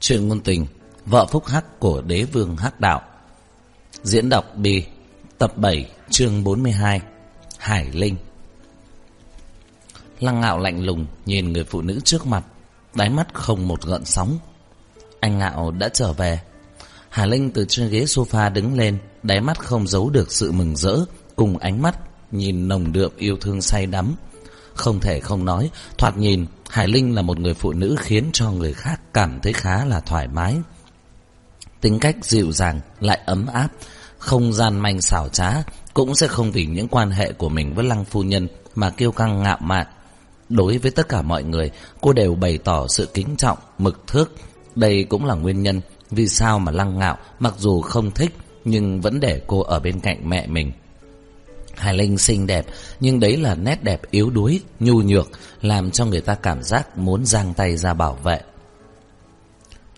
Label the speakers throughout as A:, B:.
A: Chuyện ngôn tình, Vợ phúc hắc của đế vương hắc đạo. Diễn đọc Bi Tập 7 chương 42 Hải Linh. Lăng ngạo lạnh lùng Nhìn người phụ nữ trước mặt, Đáy mắt không một gợn sóng. Anh ngạo đã trở về. Hải Linh từ trên ghế sofa đứng lên, Đáy mắt không giấu được sự mừng rỡ, Cùng ánh mắt Nhìn nồng đượm yêu thương say đắm. Không thể không nói, Thoạt nhìn Hải Linh là một người phụ nữ khiến cho người khác cảm thấy khá là thoải mái. Tính cách dịu dàng, lại ấm áp, không gian manh xảo trá, cũng sẽ không vì những quan hệ của mình với Lăng Phu Nhân mà kiêu căng ngạo mạn. Đối với tất cả mọi người, cô đều bày tỏ sự kính trọng, mực thước. Đây cũng là nguyên nhân vì sao mà Lăng Ngạo mặc dù không thích nhưng vẫn để cô ở bên cạnh mẹ mình. Hải Linh xinh đẹp, nhưng đấy là nét đẹp yếu đuối, nhu nhược, làm cho người ta cảm giác muốn giang tay ra bảo vệ.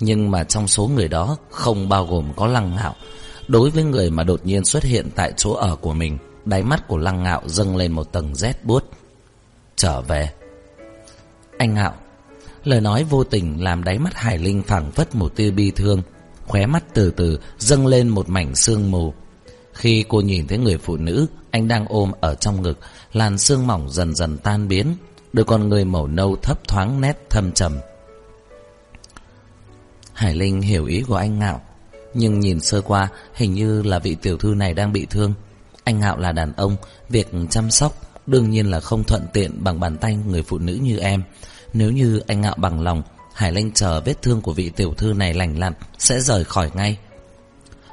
A: Nhưng mà trong số người đó không bao gồm có lăng ngạo. Đối với người mà đột nhiên xuất hiện tại chỗ ở của mình, đáy mắt của lăng ngạo dâng lên một tầng rét buốt. Trở về. Anh ngạo, lời nói vô tình làm đáy mắt Hải Linh phảng phất một tia bi thương, khóe mắt từ từ dâng lên một mảnh sương mù. Khi cô nhìn thấy người phụ nữ anh đang ôm ở trong ngực, làn xương mỏng dần dần tan biến, đôi con người màu nâu thấp thoáng nét thâm trầm. Hải Linh hiểu ý của anh Ngạo, nhưng nhìn sơ qua hình như là vị tiểu thư này đang bị thương. Anh Ngạo là đàn ông, việc chăm sóc đương nhiên là không thuận tiện bằng bàn tay người phụ nữ như em. Nếu như anh Ngạo bằng lòng, Hải Linh chờ vết thương của vị tiểu thư này lành lặn sẽ rời khỏi ngay.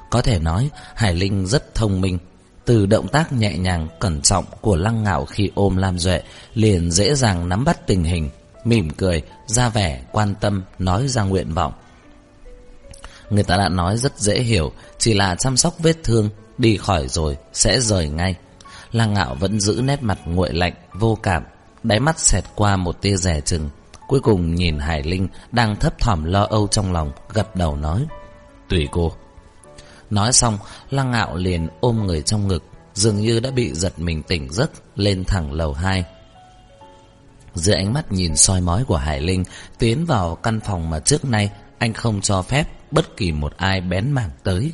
A: Có thể nói Hải Linh rất thông minh, từ động tác nhẹ nhàng, cẩn trọng của Lăng Ngạo khi ôm Lam Duệ, liền dễ dàng nắm bắt tình hình, mỉm cười, ra vẻ, quan tâm, nói ra nguyện vọng. Người ta đã nói rất dễ hiểu, chỉ là chăm sóc vết thương, đi khỏi rồi, sẽ rời ngay. Lăng Ngạo vẫn giữ nét mặt nguội lạnh, vô cảm, đáy mắt xẹt qua một tia rẻ chừng. Cuối cùng nhìn Hải Linh đang thấp thỏm lo âu trong lòng, gật đầu nói. Tùy cô. Nói xong, lăng ngạo liền ôm người trong ngực, dường như đã bị giật mình tỉnh giấc, lên thẳng lầu 2. Dưới ánh mắt nhìn soi mói của Hải Linh, tiến vào căn phòng mà trước nay anh không cho phép bất kỳ một ai bén mảng tới.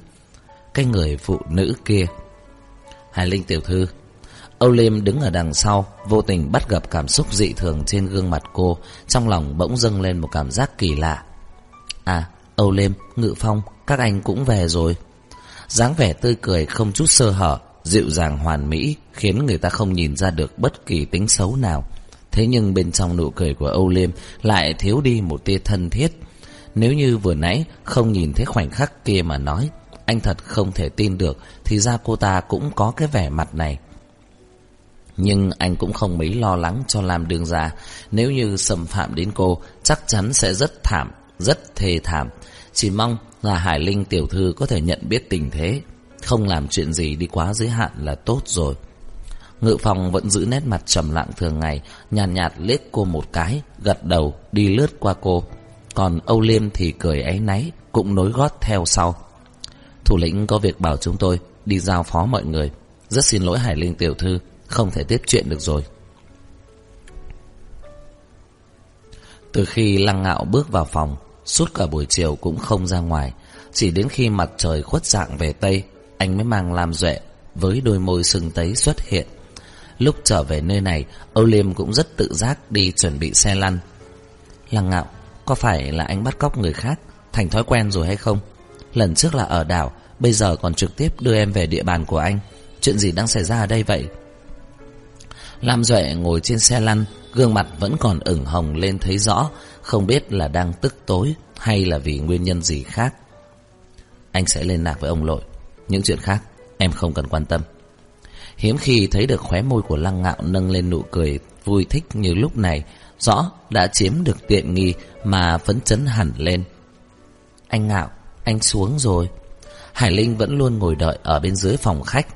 A: Cái người phụ nữ kia. Hải Linh tiểu thư, Âu Liêm đứng ở đằng sau, vô tình bắt gặp cảm xúc dị thường trên gương mặt cô, trong lòng bỗng dâng lên một cảm giác kỳ lạ. À, Âu Liêm, Ngự Phong, các anh cũng về rồi dáng vẻ tươi cười không chút sơ hở, dịu dàng hoàn mỹ, khiến người ta không nhìn ra được bất kỳ tính xấu nào. Thế nhưng bên trong nụ cười của Âu Liêm lại thiếu đi một tia thân thiết. Nếu như vừa nãy không nhìn thấy khoảnh khắc kia mà nói, anh thật không thể tin được thì ra cô ta cũng có cái vẻ mặt này. Nhưng anh cũng không mấy lo lắng cho Lam Đường Gia Nếu như xâm phạm đến cô Chắc chắn sẽ rất thảm Rất thê thảm Chỉ mong là Hải Linh tiểu thư có thể nhận biết tình thế, không làm chuyện gì đi quá giới hạn là tốt rồi. Ngự phòng vẫn giữ nét mặt trầm lặng thường ngày, nhàn nhạt, nhạt liếc cô một cái, gật đầu, đi lướt qua cô. Còn Âu Liêm thì cười áy náy, cũng nối gót theo sau. Thủ lĩnh có việc bảo chúng tôi đi giao phó mọi người. Rất xin lỗi Hải Linh tiểu thư, không thể tiếp chuyện được rồi. Từ khi Lăng Ngạo bước vào phòng, Suốt cả buổi chiều cũng không ra ngoài. Chỉ đến khi mặt trời khuất dạng về Tây, Anh mới mang Lam Duệ Với đôi môi sưng tấy xuất hiện. Lúc trở về nơi này, Âu Liêm cũng rất tự giác đi chuẩn bị xe lăn. Lăng ngạo, Có phải là anh bắt cóc người khác, Thành thói quen rồi hay không? Lần trước là ở đảo, Bây giờ còn trực tiếp đưa em về địa bàn của anh. Chuyện gì đang xảy ra ở đây vậy? Lam Duệ ngồi trên xe lăn, Gương mặt vẫn còn ửng hồng lên thấy rõ. Không biết là đang tức tối Hay là vì nguyên nhân gì khác. Anh sẽ lên lạc với ông lội. Những chuyện khác em không cần quan tâm. Hiếm khi thấy được khóe môi của lăng ngạo Nâng lên nụ cười vui thích như lúc này, Rõ đã chiếm được tiện nghi Mà phấn chấn hẳn lên. Anh ngạo, Anh xuống rồi. Hải Linh vẫn luôn ngồi đợi ở bên dưới phòng khách.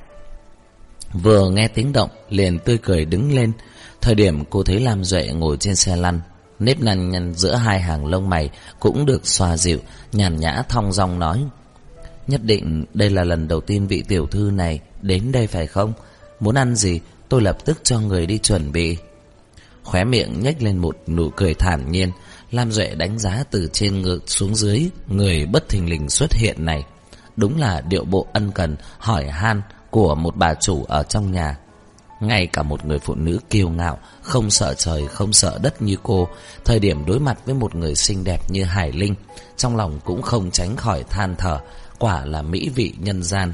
A: Vừa nghe tiếng động, liền tươi cười đứng lên. Thời điểm cô thấy Lam Duệ ngồi trên xe lăn Nếp nhăn nhăn giữa hai hàng lông mày Cũng được xoa dịu, Nhàn nhã thong dong nói, Nhất định đây là lần đầu tiên vị tiểu thư này Đến đây phải không? Muốn ăn gì, tôi lập tức cho người đi chuẩn bị. Khóe miệng nhếch lên một nụ cười thản nhiên, Lam Duệ đánh giá từ trên ngược xuống dưới Người bất thình lình xuất hiện này. Đúng là điệu bộ ân cần, Hỏi han của một bà chủ ở trong nhà ngay cả một người phụ nữ kiêu ngạo, Không sợ trời, không sợ đất như cô, Thời điểm đối mặt với một người xinh đẹp như Hải Linh, Trong lòng cũng không tránh khỏi than thở, Quả là mỹ vị nhân gian.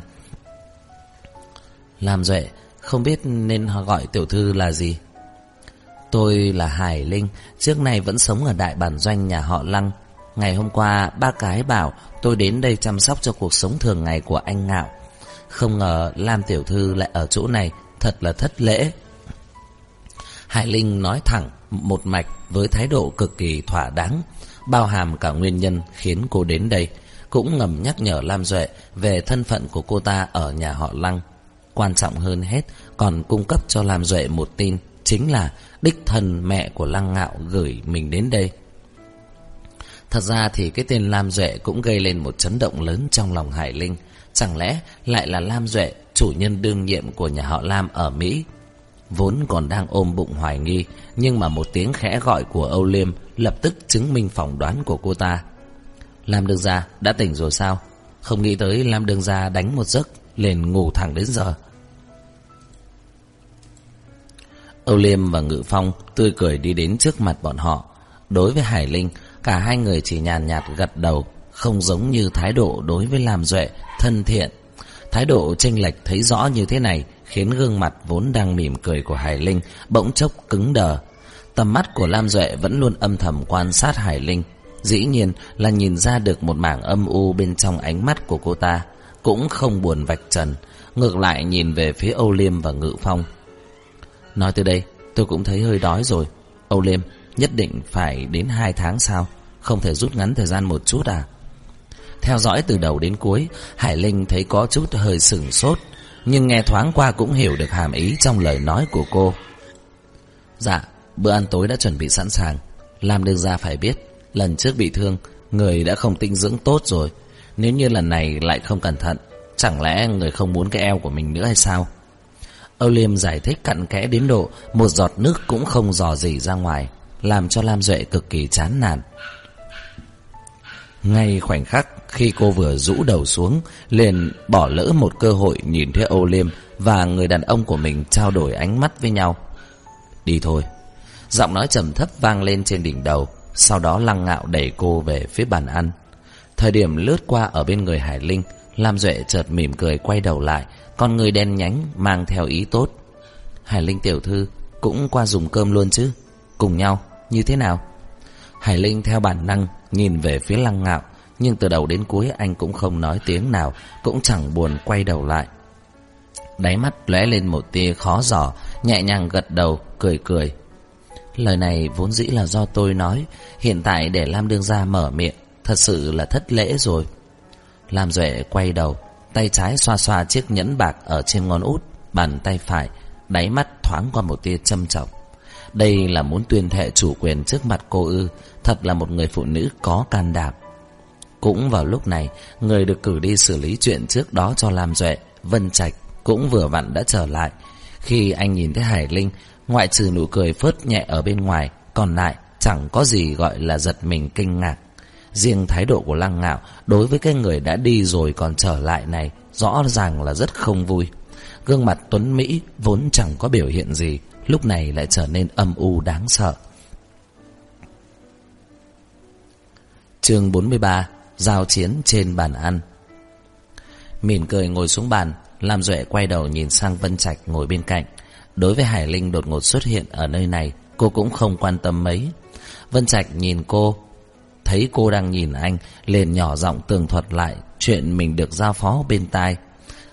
A: Làm Duệ, Không biết nên gọi tiểu thư là gì? Tôi là Hải Linh, Trước nay vẫn sống ở đại bản doanh nhà họ Lăng. Ngày hôm qua ba cái bảo tôi đến đây chăm sóc cho cuộc sống thường ngày của anh Ngạo. Không ngờ Lam Tiểu Thư lại ở chỗ này Thật là thất lễ. Hải Linh nói thẳng, một mạch với thái độ cực kỳ thỏa đáng, Bao hàm cả nguyên nhân khiến cô đến đây, Cũng ngầm nhắc nhở Lam Duệ về thân phận của cô ta ở nhà họ Lăng. Quan trọng hơn hết, còn cung cấp cho Lam Duệ một tin, Chính là đích thân mẹ của Lăng Ngạo gửi mình đến đây. Thật ra thì cái tên Lam Duệ cũng gây lên một chấn động lớn trong lòng Hải Linh. Chẳng lẽ lại là Lam Duệ, chủ nhân đương nhiệm của nhà họ Lam ở Mỹ? Vốn còn đang ôm bụng hoài nghi Nhưng mà một tiếng khẽ gọi của Âu Liêm Lập tức chứng minh phỏng đoán của cô ta. Lam Đương Gia đã tỉnh rồi sao? Không nghĩ tới Lam Đương Gia đánh một giấc Liền ngủ thẳng đến giờ. Âu Liêm và Ngự Phong tươi cười đi đến trước mặt bọn họ. Đối với Hải Linh, cả hai người chỉ nhàn nhạt gật đầu, không giống như thái độ đối với Lam Duệ, thân thiện. Thái độ chênh lệch thấy rõ như thế này khiến gương mặt vốn đang mỉm cười của Hải Linh bỗng chốc cứng đờ. Tầm mắt của Lam Duệ vẫn luôn âm thầm quan sát Hải Linh. Dĩ nhiên là nhìn ra được một mảng âm u bên trong ánh mắt của cô ta, cũng không buồn vạch trần, ngược lại nhìn về phía Âu Liêm và Ngự Phong. Nói tới đây tôi cũng thấy hơi đói rồi Âu Liêm nhất định phải đến hai tháng sau Không thể rút ngắn thời gian một chút à theo dõi từ đầu đến cuối Hải Linh thấy có chút hơi sừng sốt Nhưng nghe thoáng qua cũng hiểu được hàm ý trong lời nói của cô. Dạ Bữa ăn tối đã chuẩn bị sẵn sàng. Làm đương ra phải biết Lần trước bị thương Người đã không tinh dưỡng tốt rồi. Nếu như lần này lại không cẩn thận Chẳng lẽ người không muốn cái eo của mình nữa hay sao? Âu Liêm giải thích cặn kẽ đến độ một giọt nước cũng không dò dỉ ra ngoài, làm cho Lam Duệ cực kỳ chán nản. Ngay khoảnh khắc khi cô vừa rũ đầu xuống, liền bỏ lỡ một cơ hội nhìn thấy Âu Liêm và người đàn ông của mình trao đổi ánh mắt với nhau. Đi thôi. Giọng nói trầm thấp vang lên trên đỉnh đầu, sau đó lăng ngạo đẩy cô về phía bàn ăn. Thời điểm lướt qua ở bên người Hải Linh, Lam Duệ chợt mỉm cười quay đầu lại, con người đen nhánh mang theo ý tốt Hải Linh tiểu thư Cũng qua dùng cơm luôn chứ Cùng nhau như thế nào Hải Linh theo bản năng nhìn về phía lăng ngạo Nhưng từ đầu đến cuối anh cũng không nói tiếng nào Cũng chẳng buồn quay đầu lại. Đáy mắt lóe lên một tia khó giỏ Nhẹ nhàng gật đầu cười cười. Lời này vốn dĩ là do tôi nói Hiện tại để Lam Đương Gia mở miệng Thật sự là thất lễ rồi. Lam Duệ quay đầu Tay trái xoa xoa chiếc nhẫn bạc ở trên ngón út, bàn tay phải, đáy mắt thoáng qua một tia châm trọng. Đây là muốn tuyên thệ chủ quyền trước mặt cô ư, thật là một người phụ nữ có can đảm. Cũng vào lúc này, người được cử đi xử lý chuyện trước đó cho Lam Duệ, Vân Trạch cũng vừa vặn đã trở lại. Khi anh nhìn thấy Hải Linh, ngoại trừ nụ cười phớt nhẹ ở bên ngoài, còn lại chẳng có gì gọi là giật mình kinh ngạc. Riêng thái độ của Lăng Ngạo đối với cái người đã đi rồi còn trở lại này rõ ràng là rất không vui. Gương mặt Tuấn Mỹ vốn chẳng có biểu hiện gì, lúc này lại trở nên âm u đáng sợ. chương 43 Giao chiến trên bàn ăn. Mỉm cười ngồi xuống bàn, Lam Duệ quay đầu nhìn sang Vân Trạch ngồi bên cạnh. Đối với Hải Linh đột ngột xuất hiện ở nơi này, Cô cũng không quan tâm mấy. Vân Trạch nhìn cô, Thấy cô đang nhìn anh, liền nhỏ giọng tường thuật lại Chuyện mình được giao phó bên tai.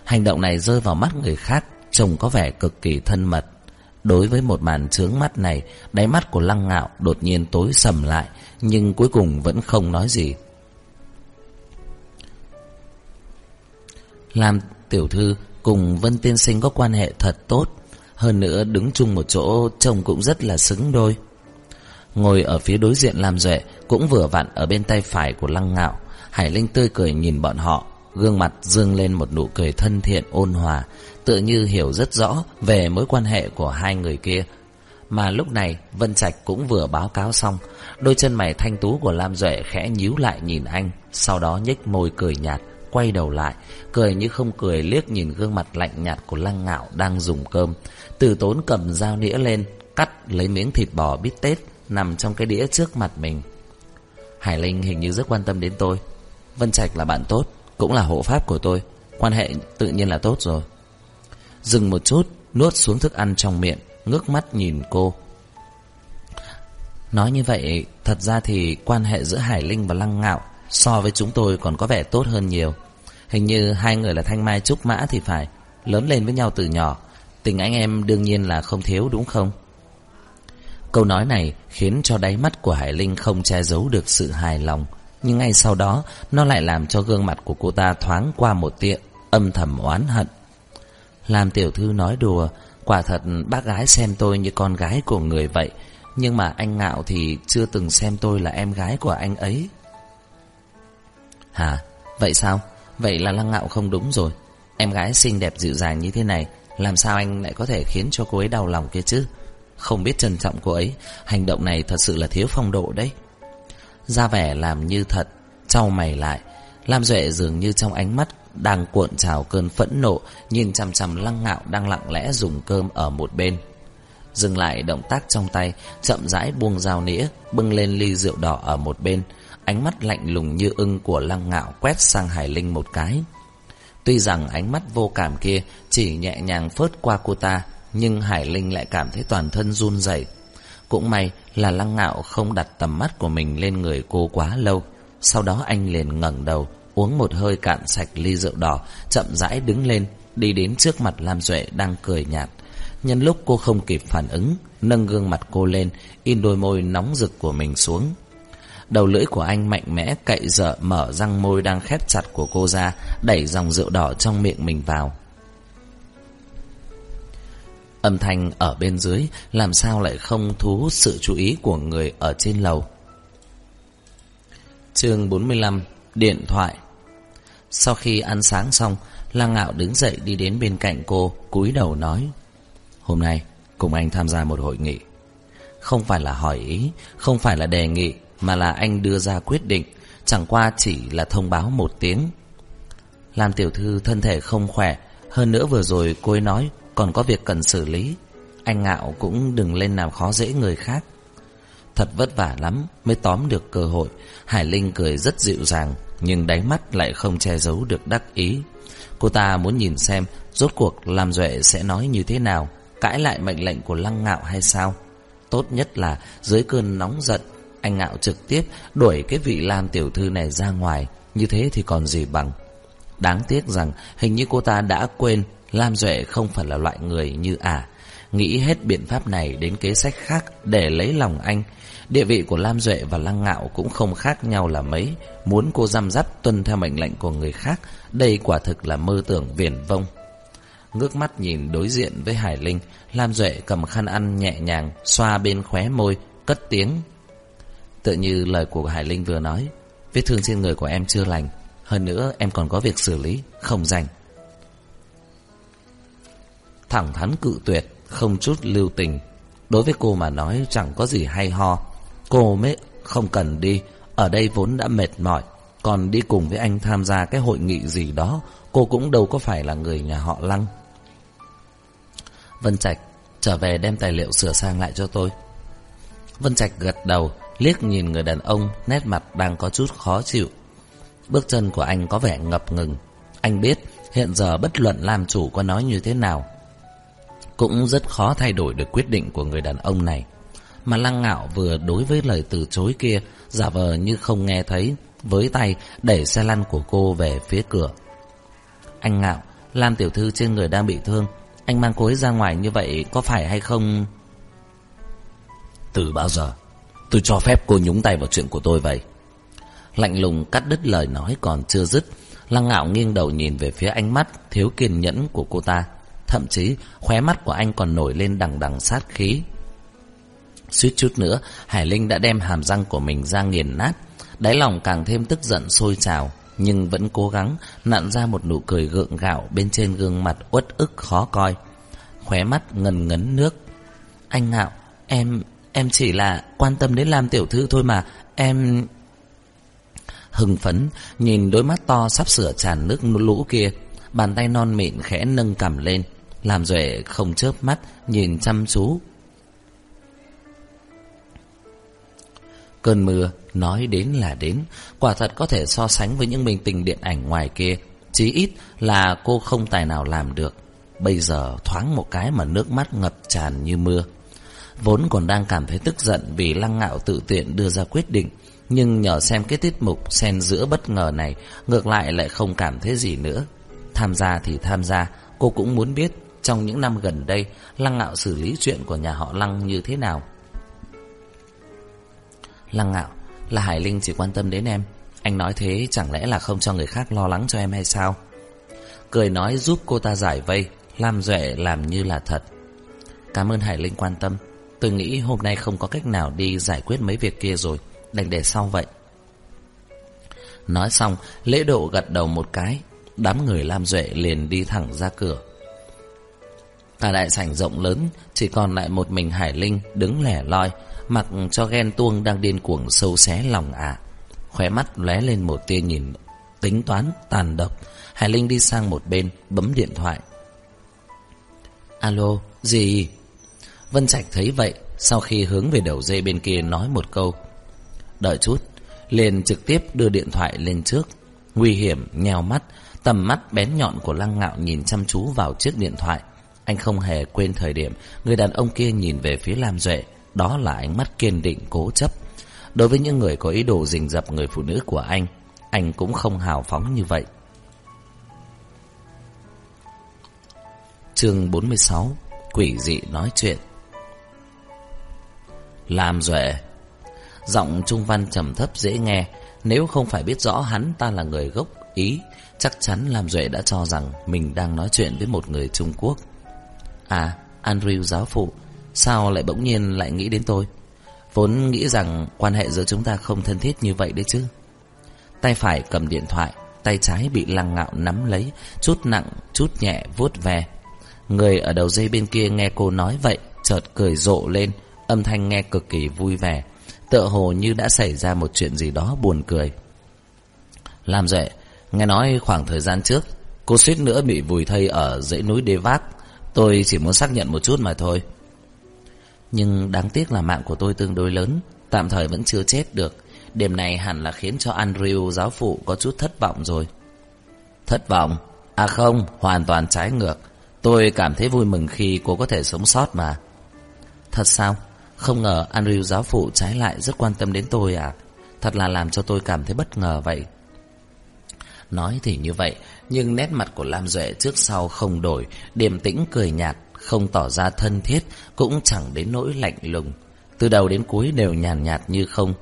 A: Hành động này rơi vào mắt người khác, Trông có vẻ cực kỳ thân mật. Đối với một màn trướng mắt này, Đáy mắt của lăng ngạo đột nhiên tối sầm lại, Nhưng cuối cùng vẫn không nói gì. Làm tiểu thư cùng Vân Tiên Sinh có quan hệ thật tốt, Hơn nữa đứng chung một chỗ trông cũng rất là xứng đôi. Ngồi ở phía đối diện Lam Duệ Cũng vừa vặn ở bên tay phải của Lăng Ngạo, Hải Linh tươi cười nhìn bọn họ Gương mặt dương lên một nụ cười thân thiện, ôn hòa, Tựa như hiểu rất rõ Về mối quan hệ của hai người kia. Mà lúc này, Vân Trạch cũng vừa báo cáo xong, Đôi chân mày thanh tú của Lam Duệ khẽ nhíu lại nhìn anh, Sau đó nhếch môi cười nhạt, Quay đầu lại, Cười như không cười liếc nhìn gương mặt lạnh nhạt của Lăng Ngạo đang dùng cơm. Từ tốn cầm dao nĩa lên, Cắt lấy miếng thịt bò bít tết Nằm trong cái đĩa trước mặt mình. Hải Linh hình như rất quan tâm đến tôi. Vân Trạch là bạn tốt. Cũng là hộ pháp của tôi. Quan hệ tự nhiên là tốt rồi. Dừng một chút, Nuốt xuống thức ăn trong miệng, Ngước mắt nhìn cô. Nói như vậy, Thật ra thì quan hệ giữa Hải Linh và Lăng Ngạo So với chúng tôi còn có vẻ tốt hơn nhiều. Hình như hai người là Thanh Mai Trúc Mã thì phải, Lớn lên với nhau từ nhỏ. Tình anh em đương nhiên là không thiếu, đúng không? Câu nói này khiến cho đáy mắt của Hải Linh không che giấu được sự hài lòng. Nhưng ngay sau đó, Nó lại làm cho gương mặt của cô ta thoáng qua một tia âm thầm oán hận. Làm tiểu thư nói đùa, Quả thật bác gái xem tôi như con gái của người vậy, Nhưng mà anh Ngạo thì chưa từng xem tôi là em gái của anh ấy. Hả? Vậy sao? Vậy là Lăng Ngạo không đúng rồi. Em gái xinh đẹp dịu dàng như thế này, Làm sao anh lại có thể khiến cho cô ấy đau lòng kia chứ? Không biết trân trọng cô ấy, Hành động này thật sự là thiếu phong độ đấy. Ra vẻ làm như thật, Trao mày lại. Lam Duệ dường như trong ánh mắt Đang cuộn trào cơn phẫn nộ, Nhìn chằm chằm lăng ngạo đang lặng lẽ dùng cơm ở một bên. Dừng lại động tác trong tay, Chậm rãi buông dao nĩa, Bưng lên ly rượu đỏ ở một bên. Ánh mắt lạnh lùng như ưng của lăng ngạo Quét sang Hải Linh một cái. Tuy rằng ánh mắt vô cảm kia Chỉ nhẹ nhàng phớt qua cô ta, Nhưng Hải Linh lại cảm thấy toàn thân run rẩy. Cũng may là lăng ngạo không đặt tầm mắt của mình lên người cô quá lâu. Sau đó anh liền ngẩng đầu Uống một hơi cạn sạch ly rượu đỏ Chậm rãi đứng lên Đi đến trước mặt Lam Duệ đang cười nhạt. Nhân lúc cô không kịp phản ứng Nâng gương mặt cô lên In đôi môi nóng rực của mình xuống. Đầu lưỡi của anh mạnh mẽ cậy dở mở răng môi đang khép chặt của cô ra, đẩy dòng rượu đỏ trong miệng mình vào. Âm thanh ở bên dưới làm sao lại không thu hút sự chú ý của người ở trên lầu. Chương 45 Điện thoại Sau khi ăn sáng xong, Lăng Ngạo đứng dậy đi đến bên cạnh cô, cúi đầu nói Hôm nay, cùng anh tham gia một hội nghị. Không phải là hỏi ý, không phải là đề nghị, mà là anh đưa ra quyết định, chẳng qua chỉ là thông báo một tiếng. Làm tiểu thư thân thể không khỏe, hơn nữa vừa rồi cô ấy nói còn có việc cần xử lý. Anh ngạo cũng đừng lên làm khó dễ người khác. Thật vất vả lắm mới tóm được cơ hội. Hải Linh cười rất dịu dàng, nhưng đáy mắt lại không che giấu được đắc ý. Cô ta muốn nhìn xem rốt cuộc làm Duệ sẽ nói như thế nào, cãi lại mệnh lệnh của Lăng Ngạo hay sao. Tốt nhất là dưới cơn nóng giận anh ngạo trực tiếp đuổi cái vị Lam tiểu thư này ra ngoài Như thế thì còn gì bằng Đáng tiếc rằng hình như cô ta đã quên Lam Duệ không phải là loại người như ả. Nghĩ hết biện pháp này đến kế sách khác để lấy lòng anh, Địa vị của Lam Duệ và Lăng Ngạo cũng không khác nhau là mấy. Muốn cô giam giáp tuân theo mệnh lệnh của người khác, Đây quả thực là mơ tưởng viển vông. Ngước mắt nhìn đối diện với Hải Linh, Lam Duệ cầm khăn ăn nhẹ nhàng, Xoa bên khóe môi, Cất tiếng. Tự như lời của Hải Linh vừa nói, Vết thương trên người của em chưa lành, Hơn nữa em còn có việc xử lý, Không dành Thẳng thắn cự tuyệt, Không chút lưu tình Đối với cô mà nói chẳng có gì hay ho Cô mới không cần đi, Ở đây vốn đã mệt mỏi Còn đi cùng với anh tham gia cái hội nghị gì đó, Cô cũng đâu có phải là người nhà họ Lăng Vân Trạch Trở về đem tài liệu sửa sang lại cho tôi Vân Trạch gật đầu, liếc nhìn người đàn ông, nét mặt đang có chút khó chịu. Bước chân của anh có vẻ ngập ngừng. Anh biết, hiện giờ bất luận làm chủ có nói như thế nào. Cũng rất khó thay đổi được quyết định của người đàn ông này. Mà lăng ngạo vừa đối với lời từ chối kia, giả vờ như không nghe thấy, với tay đẩy xe lăn của cô về phía cửa. Anh ngạo, Lam tiểu thư trên người đang bị thương, anh mang cô ấy ra ngoài như vậy có phải hay không? Từ bao giờ Tôi cho phép cô nhúng tay vào chuyện của tôi vậy Lạnh lùng cắt đứt lời nói còn chưa dứt Lăng ngạo nghiêng đầu nhìn về phía ánh mắt Thiếu kiên nhẫn của cô ta Thậm chí khóe mắt của anh còn nổi lên đằng đằng sát khí. Suýt chút nữa Hải Linh đã đem hàm răng của mình ra nghiền nát. Đáy lòng càng thêm tức giận sôi trào Nhưng vẫn cố gắng nặn ra một nụ cười gượng gạo Bên trên gương mặt uất ức khó coi. Khóe mắt ngần ngấn nước. Anh ngạo Em, em chỉ là quan tâm đến Lam Tiểu Thư thôi mà Em... Hưng phấn Nhìn đôi mắt to sắp sửa tràn nước lũ kia. Bàn tay non mịn khẽ nâng cầm lên làm Duệ không chớp mắt, Nhìn chăm chú. Cơn mưa nói đến là đến, Quả thật có thể so sánh với những minh tình điện ảnh ngoài kia, Chí ít là cô không tài nào làm được. Bây giờ thoáng một cái mà nước mắt ngập tràn như mưa. Vốn còn đang cảm thấy tức giận vì lăng ngạo tự tiện đưa ra quyết định, Nhưng nhờ xem cái tiết mục xen giữa bất ngờ này, Ngược lại lại không cảm thấy gì nữa. Tham gia thì tham gia, Cô cũng muốn biết trong những năm gần đây, Lăng ngạo xử lý chuyện của nhà họ Lăng như thế nào? Lăng ngạo, Là Hải Linh chỉ quan tâm đến em. Anh nói thế chẳng lẽ là không cho người khác lo lắng cho em hay sao? Cười nói giúp cô ta giải vây, làm Duệ làm như là thật. Cảm ơn Hải Linh quan tâm. Tôi nghĩ hôm nay không có cách nào đi giải quyết mấy việc kia rồi. Đành để sau vậy. Nói xong, Lễ độ gật đầu một cái. Đám người Lam Duệ liền đi thẳng ra cửa. Cả đại sảnh rộng lớn Chỉ còn lại một mình Hải Linh Đứng lẻ loi Mặc cho ghen tuông đang điên cuồng sâu xé lòng ạ à. Khóe mắt lóe lên một tia nhìn Tính toán tàn độc Hải Linh đi sang một bên Bấm điện thoại Alo, gì? Vân Trạch thấy vậy, sau khi hướng về đầu dây bên kia nói một câu. Đợi chút, liền trực tiếp đưa điện thoại lên trước. Nguy hiểm, nhèo mắt, tầm mắt bén nhọn của lăng ngạo nhìn chăm chú vào chiếc điện thoại. Anh không hề quên thời điểm người đàn ông kia nhìn về phía Lam Duệ. Đó là ánh mắt kiên định cố chấp. Đối với những người có ý đồ rình rập người phụ nữ của anh, anh cũng không hào phóng như vậy. Chương 46 Quỷ dị nói chuyện Làm duệ Giọng Trung Văn trầm thấp dễ nghe Nếu không phải biết rõ hắn ta là người gốc Ý Chắc chắn Lam Duệ đã cho rằng Mình đang nói chuyện với một người Trung Quốc À Andrew giáo phụ Sao lại bỗng nhiên lại nghĩ đến tôi? Vốn nghĩ rằng quan hệ giữa chúng ta không thân thiết như vậy đấy chứ. Tay phải cầm điện thoại Tay trái bị lăng ngạo nắm lấy Chút nặng, chút nhẹ vuốt ve. Người ở đầu dây bên kia nghe cô nói vậy Chợt cười rộ lên Âm thanh nghe cực kỳ vui vẻ Tựa hồ như đã xảy ra một chuyện gì đó buồn cười. Làm dậy Nghe nói khoảng thời gian trước Cô suýt nữa bị vùi thây ở dãy núi Đê Vác. Tôi chỉ muốn xác nhận một chút mà thôi Nhưng đáng tiếc là mạng của tôi tương đối lớn Tạm thời vẫn chưa chết được điểm này hẳn là khiến cho Andrew giáo phụ có chút thất vọng rồi Thất vọng? À không, hoàn toàn trái ngược Tôi cảm thấy vui mừng khi cô có thể sống sót mà. Thật sao? Không ngờ Andrew giáo phụ trái lại rất quan tâm đến tôi à? Thật là làm cho tôi cảm thấy bất ngờ vậy. Nói thì như vậy, nhưng nét mặt của Lam Duệ trước sau không đổi, điềm tĩnh cười nhạt, không tỏ ra thân thiết, cũng chẳng đến nỗi lạnh lùng. Từ đầu đến cuối đều nhàn nhạt như không.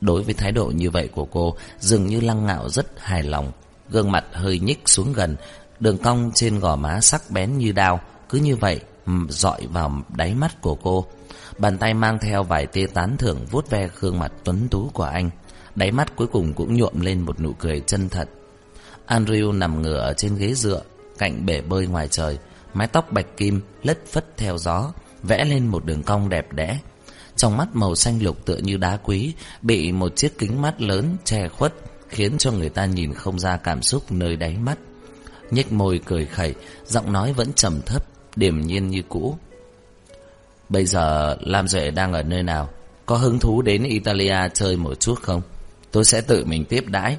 A: Đối với thái độ như vậy của cô, dường như lăng ngạo rất hài lòng. Gương mặt hơi nhích xuống gần, Đường cong trên gò má sắc bén như đao Cứ như vậy dọi vào đáy mắt của cô Bàn tay mang theo vài tia tán thưởng vuốt ve gương mặt tuấn tú của anh Đáy mắt cuối cùng cũng nhuộm lên một nụ cười chân thật Andrew nằm ngửa ở trên ghế dựa Cạnh bể bơi ngoài trời Mái tóc bạch kim lất phất theo gió Vẽ lên một đường cong đẹp đẽ Trong mắt màu xanh lục tựa như đá quý Bị một chiếc kính mắt lớn che khuất Khiến cho người ta nhìn không ra cảm xúc nơi đáy mắt nhếch môi cười khẩy, giọng nói vẫn trầm thấp, điềm nhiên như cũ. Bây giờ Lam Duệ đang ở nơi nào? Có hứng thú đến Italia chơi một chút không? Tôi sẽ tự mình tiếp đãi.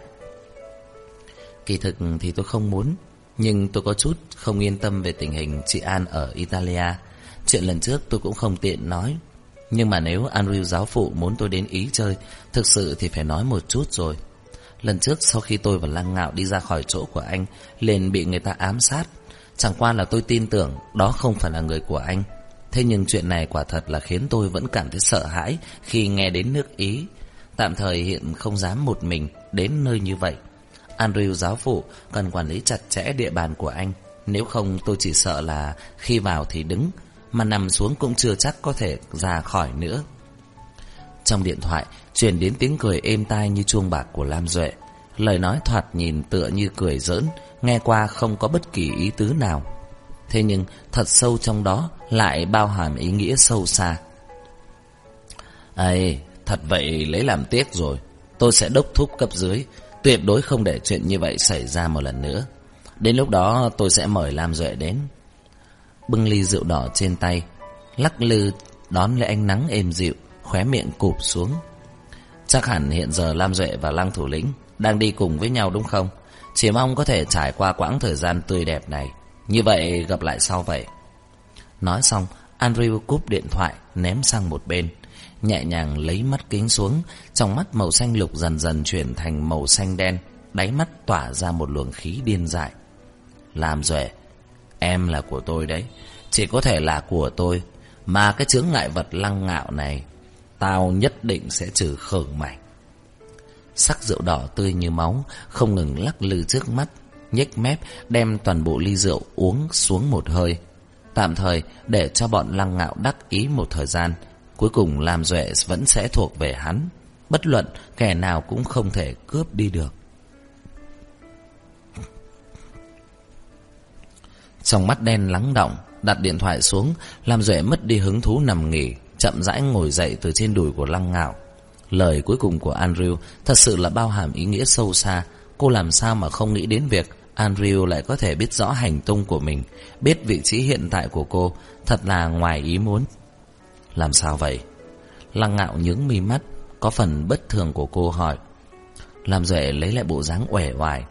A: Kỳ thực thì tôi không muốn, nhưng tôi có chút không yên tâm về tình hình chị An ở Italia. Chuyện lần trước tôi cũng không tiện nói. Nhưng mà nếu Andrew giáo phụ muốn tôi đến Ý chơi, thực sự thì phải nói một chút rồi. Lần trước sau khi tôi và Lăng Ngạo đi ra khỏi chỗ của anh liền bị người ta ám sát Chẳng qua là tôi tin tưởng đó không phải là người của anh Thế nhưng chuyện này quả thật là khiến tôi vẫn cảm thấy sợ hãi khi nghe đến nước Ý Tạm thời hiện không dám một mình đến nơi như vậy Andrew giáo phụ cần quản lý chặt chẽ địa bàn của anh Nếu không tôi chỉ sợ là khi vào thì đứng Mà nằm xuống cũng chưa chắc có thể ra khỏi nữa Trong điện thoại truyền đến tiếng cười êm tai như chuông bạc của Lam Duệ. Lời nói thoạt nhìn tựa như cười giỡn, nghe qua không có bất kỳ ý tứ nào. Thế nhưng thật sâu trong đó lại bao hàm ý nghĩa sâu xa. Ây, thật vậy lấy làm tiếc rồi. Tôi sẽ đốc thúc cấp dưới, tuyệt đối không để chuyện như vậy xảy ra một lần nữa. Đến lúc đó tôi sẽ mời Lam Duệ đến. Bưng ly rượu đỏ trên tay, lắc lư đón lấy ánh nắng êm dịu, khóe miệng cụp xuống. Chắc hẳn hiện giờ Lam Duệ và Lăng Thủ Lĩnh đang đi cùng với nhau đúng không? Chỉ mong có thể trải qua quãng thời gian tươi đẹp này. Như vậy gặp lại sau vậy. Nói xong, Andrew cúp điện thoại, ném sang một bên. Nhẹ nhàng lấy mắt kính xuống, trong mắt màu xanh lục dần dần chuyển thành màu xanh đen, đáy mắt tỏa ra một luồng khí điên dại. Làm Duệ, em là của tôi đấy, chỉ có thể là của tôi, mà cái chướng ngại vật lăng ngạo này, tao nhất định sẽ trừ khử mày. Sắc rượu đỏ tươi như máu, không ngừng lắc lư trước mắt, nhếch mép đem toàn bộ ly rượu uống xuống một hơi. Tạm thời để cho bọn lăng ngạo đắc ý một thời gian, cuối cùng làm Duệ vẫn sẽ thuộc về hắn. Bất luận kẻ nào cũng không thể cướp đi được. Trong mắt đen lắng động, đặt điện thoại xuống, làm Duệ mất đi hứng thú nằm nghỉ, chậm rãi ngồi dậy từ trên đùi của lăng ngạo. Lời cuối cùng của Andrew thật sự là bao hàm ý nghĩa sâu xa. Cô làm sao mà không nghĩ đến việc Andrew lại có thể biết rõ hành tung của mình, biết vị trí hiện tại của cô, thật là ngoài ý muốn. Làm sao vậy? Lăng ngạo nhướng mi mắt, có phần bất thường của cô hỏi. Làm Duệ lấy lại bộ dáng uể oải.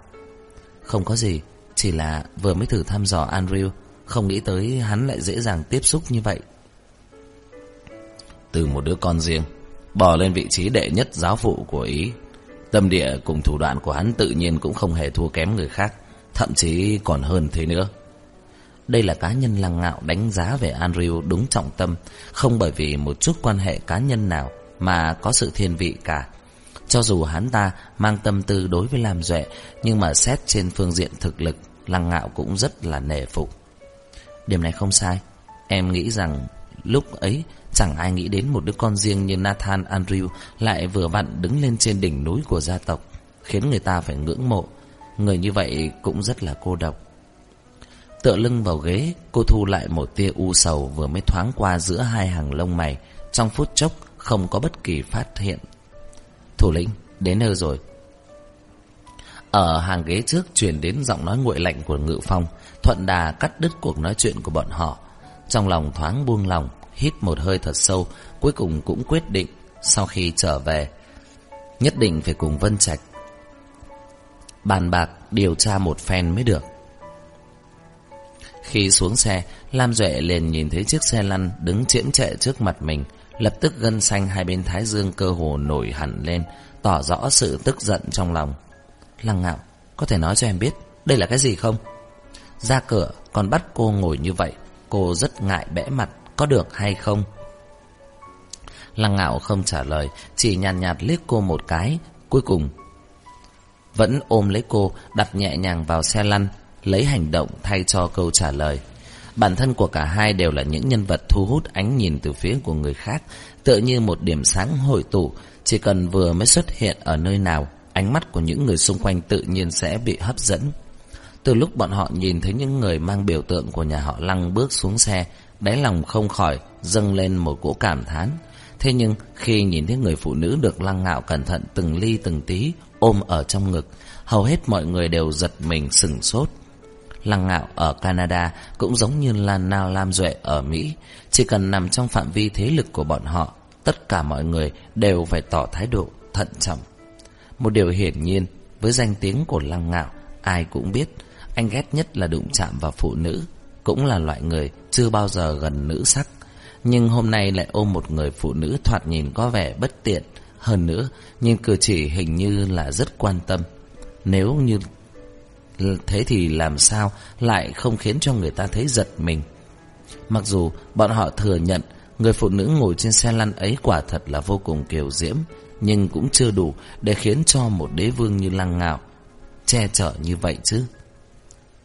A: Không có gì, chỉ là vừa mới thử thăm dò Andrew, không nghĩ tới hắn lại dễ dàng tiếp xúc như vậy. Từ một đứa con riêng, bò lên vị trí đệ nhất giáo phụ của Ý. Tâm địa cùng thủ đoạn của hắn tự nhiên cũng không hề thua kém người khác, thậm chí còn hơn thế nữa. Đây là cá nhân lăng ngạo đánh giá về Andrew đúng trọng tâm, không bởi vì một chút quan hệ cá nhân nào mà có sự thiên vị cả. Cho dù hắn ta mang tâm tư đối với Lam Duệ, nhưng mà xét trên phương diện thực lực, lăng ngạo cũng rất là nể phục. Điểm này không sai, em nghĩ rằng lúc ấy Chẳng ai nghĩ đến một đứa con riêng như Nathan Andrew lại vừa vặn đứng lên trên đỉnh núi của gia tộc, khiến người ta phải ngưỡng mộ. Người như vậy cũng rất là cô độc. Tựa lưng vào ghế, cô thu lại một tia u sầu vừa mới thoáng qua giữa hai hàng lông mày. Trong phút chốc, không có bất kỳ phát hiện. Thủ lĩnh, đến nơi rồi. Ở hàng ghế trước truyền đến giọng nói nguội lạnh của ngự phong, thuận đà cắt đứt cuộc nói chuyện của bọn họ. Trong lòng thoáng buông lòng, hít một hơi thật sâu, cuối cùng cũng quyết định sau khi trở về nhất định phải cùng Vân Trạch bàn bạc điều tra một phen mới được. Khi xuống xe, Lam Duệ liền nhìn thấy chiếc xe lăn đứng chiếm trệ trước mặt mình, lập tức gân xanh hai bên thái dương cơ hồ nổi hẳn lên, tỏ rõ sự tức giận trong lòng. Lăng ngạo, có thể nói cho em biết, đây là cái gì không? Ra cửa, còn bắt cô ngồi như vậy, cô rất ngại bẽ mặt, có được hay không? Lăng ngạo không trả lời, chỉ nhàn nhạt, nhạt liếc cô một cái, cuối cùng vẫn ôm lấy cô, đặt nhẹ nhàng vào xe lăn, lấy hành động thay cho câu trả lời. Bản thân của cả hai đều là những nhân vật thu hút ánh nhìn từ phía của người khác, tựa như một điểm sáng hội tụ, chỉ cần vừa mới xuất hiện ở nơi nào, ánh mắt của những người xung quanh tự nhiên sẽ bị hấp dẫn. Từ lúc bọn họ nhìn thấy những người mang biểu tượng của nhà họ Lăng bước xuống xe, đáy lòng không khỏi dâng lên một cỗ cảm thán. Thế nhưng khi nhìn thấy người phụ nữ được lăng ngạo cẩn thận từng ly từng tí ôm ở trong ngực, hầu hết mọi người đều giật mình sừng sốt. Lăng ngạo ở Canada cũng giống như là Nào Lam Duệ ở Mỹ, chỉ cần nằm trong phạm vi thế lực của bọn họ, tất cả mọi người đều phải tỏ thái độ thận trọng. Một điều hiển nhiên, với danh tiếng của Lăng ngạo, ai cũng biết, anh ghét nhất là đụng chạm vào phụ nữ, cũng là loại người chưa bao giờ gần nữ sắc. Nhưng hôm nay lại ôm một người phụ nữ thoạt nhìn có vẻ bất tiện. Hơn nữa, nhưng cử chỉ hình như là rất quan tâm. Nếu như thế thì làm sao lại không khiến cho người ta thấy giật mình. Mặc dù bọn họ thừa nhận người phụ nữ ngồi trên xe lăn ấy quả thật là vô cùng kiều diễm, nhưng cũng chưa đủ để khiến cho một đế vương như lăng ngạo che chở như vậy chứ.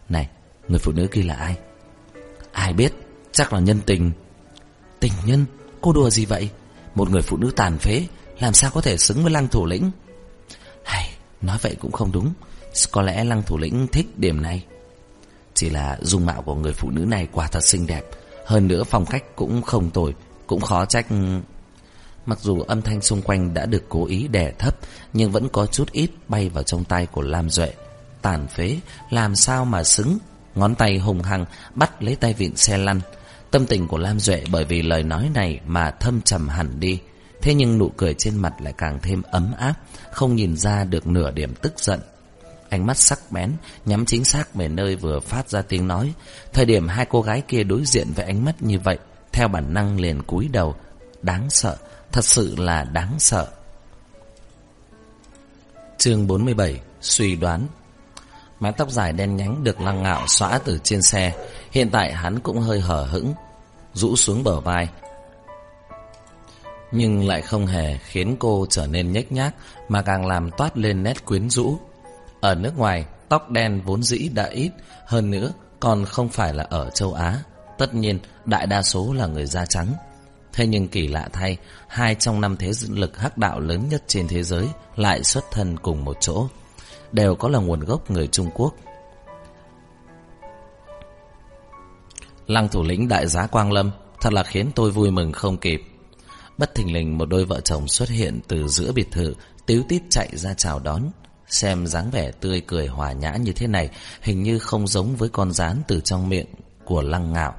A: Này, người phụ nữ kia là ai? Ai biết, chắc là nhân tình. Tình nhân? Cô đùa gì vậy? Một người phụ nữ tàn phế, làm sao có thể xứng với lăng thủ lĩnh? Hay, nói vậy cũng không đúng. Có lẽ lăng thủ lĩnh thích điểm này. Chỉ là dung mạo của người phụ nữ này quả thật xinh đẹp. Hơn nữa phong cách cũng không tồi, cũng khó trách... Mặc dù âm thanh xung quanh đã được cố ý đè thấp Nhưng vẫn có chút ít bay vào trong tay của Lam Duệ. Tàn phế Làm sao mà xứng? Ngón tay hùng hăng bắt lấy tay vịn xe lăn. Tâm tình của Lam Duệ bởi vì lời nói này mà thâm trầm hẳn đi. Thế nhưng nụ cười trên mặt lại càng thêm ấm áp Không nhìn ra được nửa điểm tức giận. Ánh mắt sắc bén, Nhắm chính xác về nơi vừa phát ra tiếng nói. Thời điểm hai cô gái kia đối diện với ánh mắt như vậy, Theo bản năng liền cúi đầu. Đáng sợ, Thật sự là đáng sợ. Chương 47 Suy đoán. Mái tóc dài đen nhánh được lăng ngạo xóa từ trên xe. Hiện tại hắn cũng hơi hở hững, Rũ xuống bờ vai. Nhưng lại không hề khiến cô trở nên nhếch nhác, Mà càng làm toát lên nét quyến rũ. Ở nước ngoài, Tóc đen vốn dĩ đã ít, Hơn nữa còn không phải là ở châu Á. Tất nhiên, đại đa số là người da trắng. Thế nhưng kỳ lạ thay, Hai trong năm thế lực hắc đạo lớn nhất trên thế giới Lại xuất thân cùng một chỗ. Đều có là nguồn gốc người Trung Quốc. Lăng thủ lĩnh đại giá Quang Lâm, Thật là khiến tôi vui mừng không kịp. Bất thình lình một đôi vợ chồng xuất hiện từ giữa biệt thự, Tiếu tít chạy ra chào đón. Xem dáng vẻ tươi cười hòa nhã như thế này Hình như không giống với con rán từ trong miệng của lăng ngạo.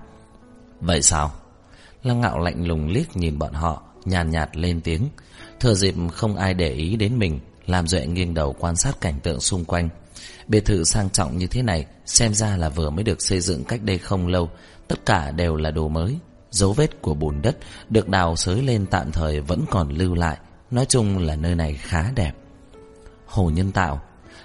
A: Vậy sao? Lăng ngạo lạnh lùng liếc nhìn bọn họ Nhàn nhạt, nhạt lên tiếng. Thừa dịp không ai để ý đến mình Làm Duệ nghiêng đầu quan sát cảnh tượng xung quanh. Biệt thự sang trọng như thế này Xem ra là vừa mới được xây dựng cách đây không lâu. Tất cả đều là đồ mới. Dấu vết của bùn đất Được đào xới lên tạm thời vẫn còn lưu lại. Nói chung là nơi này khá đẹp. Hồ nhân tạo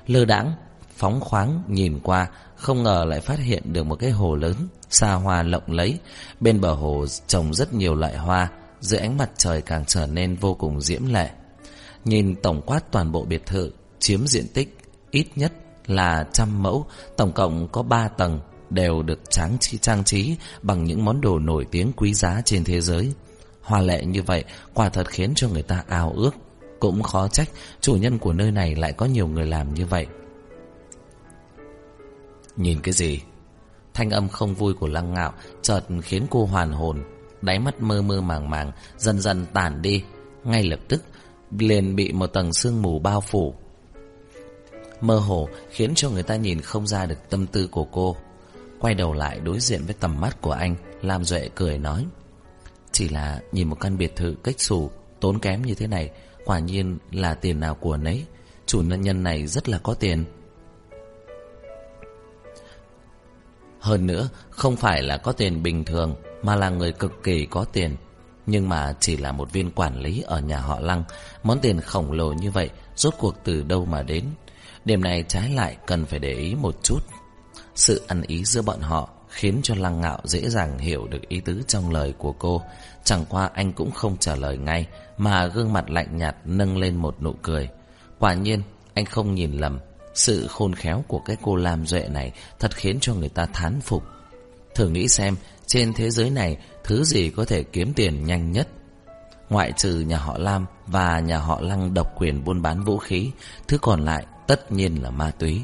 A: Lơ đãng, phóng khoáng, nhìn qua, Không ngờ lại phát hiện được một cái hồ lớn, Xa hoa lộng lẫy Bên bờ hồ trồng rất nhiều loại hoa, Dưới ánh mặt trời càng trở nên vô cùng diễm lệ Nhìn tổng quát toàn bộ biệt thự, Chiếm diện tích ít nhất là trăm mẫu, Tổng cộng có ba tầng, đều được tráng trí, trang trí bằng những món đồ nổi tiếng quý giá trên thế giới. Hoa lệ như vậy quả thật khiến cho người ta ao ước. Cũng khó trách chủ nhân của nơi này lại có nhiều người làm như vậy. Nhìn cái gì? Thanh âm không vui của lăng ngạo chợt khiến cô hoàn hồn. Đáy mắt mơ mơ màng màng, dần dần tàn đi. Ngay lập tức, liền bị một tầng sương mù bao phủ. Mơ hồ khiến cho người ta nhìn không ra được tâm tư của cô. Quay đầu lại đối diện với tầm mắt của anh, Lam Duệ cười nói, Chỉ là nhìn một căn biệt thự cách xù, Tốn kém như thế này Quả nhiên là tiền nào của nấy. Chủ nhân nhân này rất là có tiền. Hơn nữa, Không phải là có tiền bình thường, Mà là người cực kỳ có tiền. Nhưng mà chỉ là một viên quản lý Ở nhà họ Lăng. Món tiền khổng lồ như vậy, Rốt cuộc từ đâu mà đến? Điểm này trái lại cần phải để ý một chút. Sự ăn ý giữa bọn họ khiến cho Lăng Ngạo dễ dàng hiểu được ý tứ trong lời của cô. Chẳng qua anh cũng không trả lời ngay, mà gương mặt lạnh nhạt nâng lên một nụ cười. Quả nhiên, anh không nhìn lầm. Sự khôn khéo của cái cô Lam Duệ này thật khiến cho người ta thán phục. Thử nghĩ xem, trên thế giới này, thứ gì có thể kiếm tiền nhanh nhất? Ngoại trừ nhà họ Lam và nhà họ Lăng độc quyền buôn bán vũ khí, thứ còn lại tất nhiên là ma túy.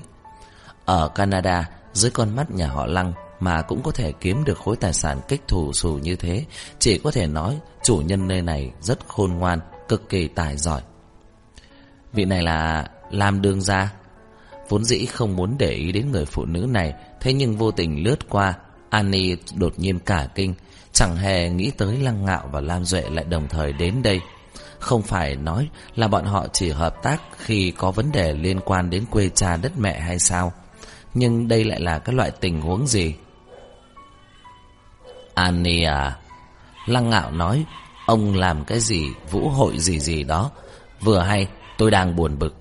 A: Ở Canada, dưới con mắt nhà họ Lăng mà cũng có thể kiếm được khối tài sản kích thủ xù như thế, chỉ có thể nói chủ nhân nơi này rất khôn ngoan, cực kỳ tài giỏi. Vị này là Lam Đương Gia. Vốn dĩ không muốn để ý đến người phụ nữ này, thế nhưng vô tình lướt qua, Annie đột nhiên cả kinh, chẳng hề nghĩ tới Lăng Ngạo và Lam Duệ lại đồng thời đến đây. Không phải nói là bọn họ chỉ hợp tác khi có vấn đề liên quan đến quê cha đất mẹ hay sao? Nhưng đây lại là các loại tình huống gì Annie à Lăng ngạo nói Ông làm cái gì Vũ hội gì gì đó. Vừa hay tôi đang buồn bực.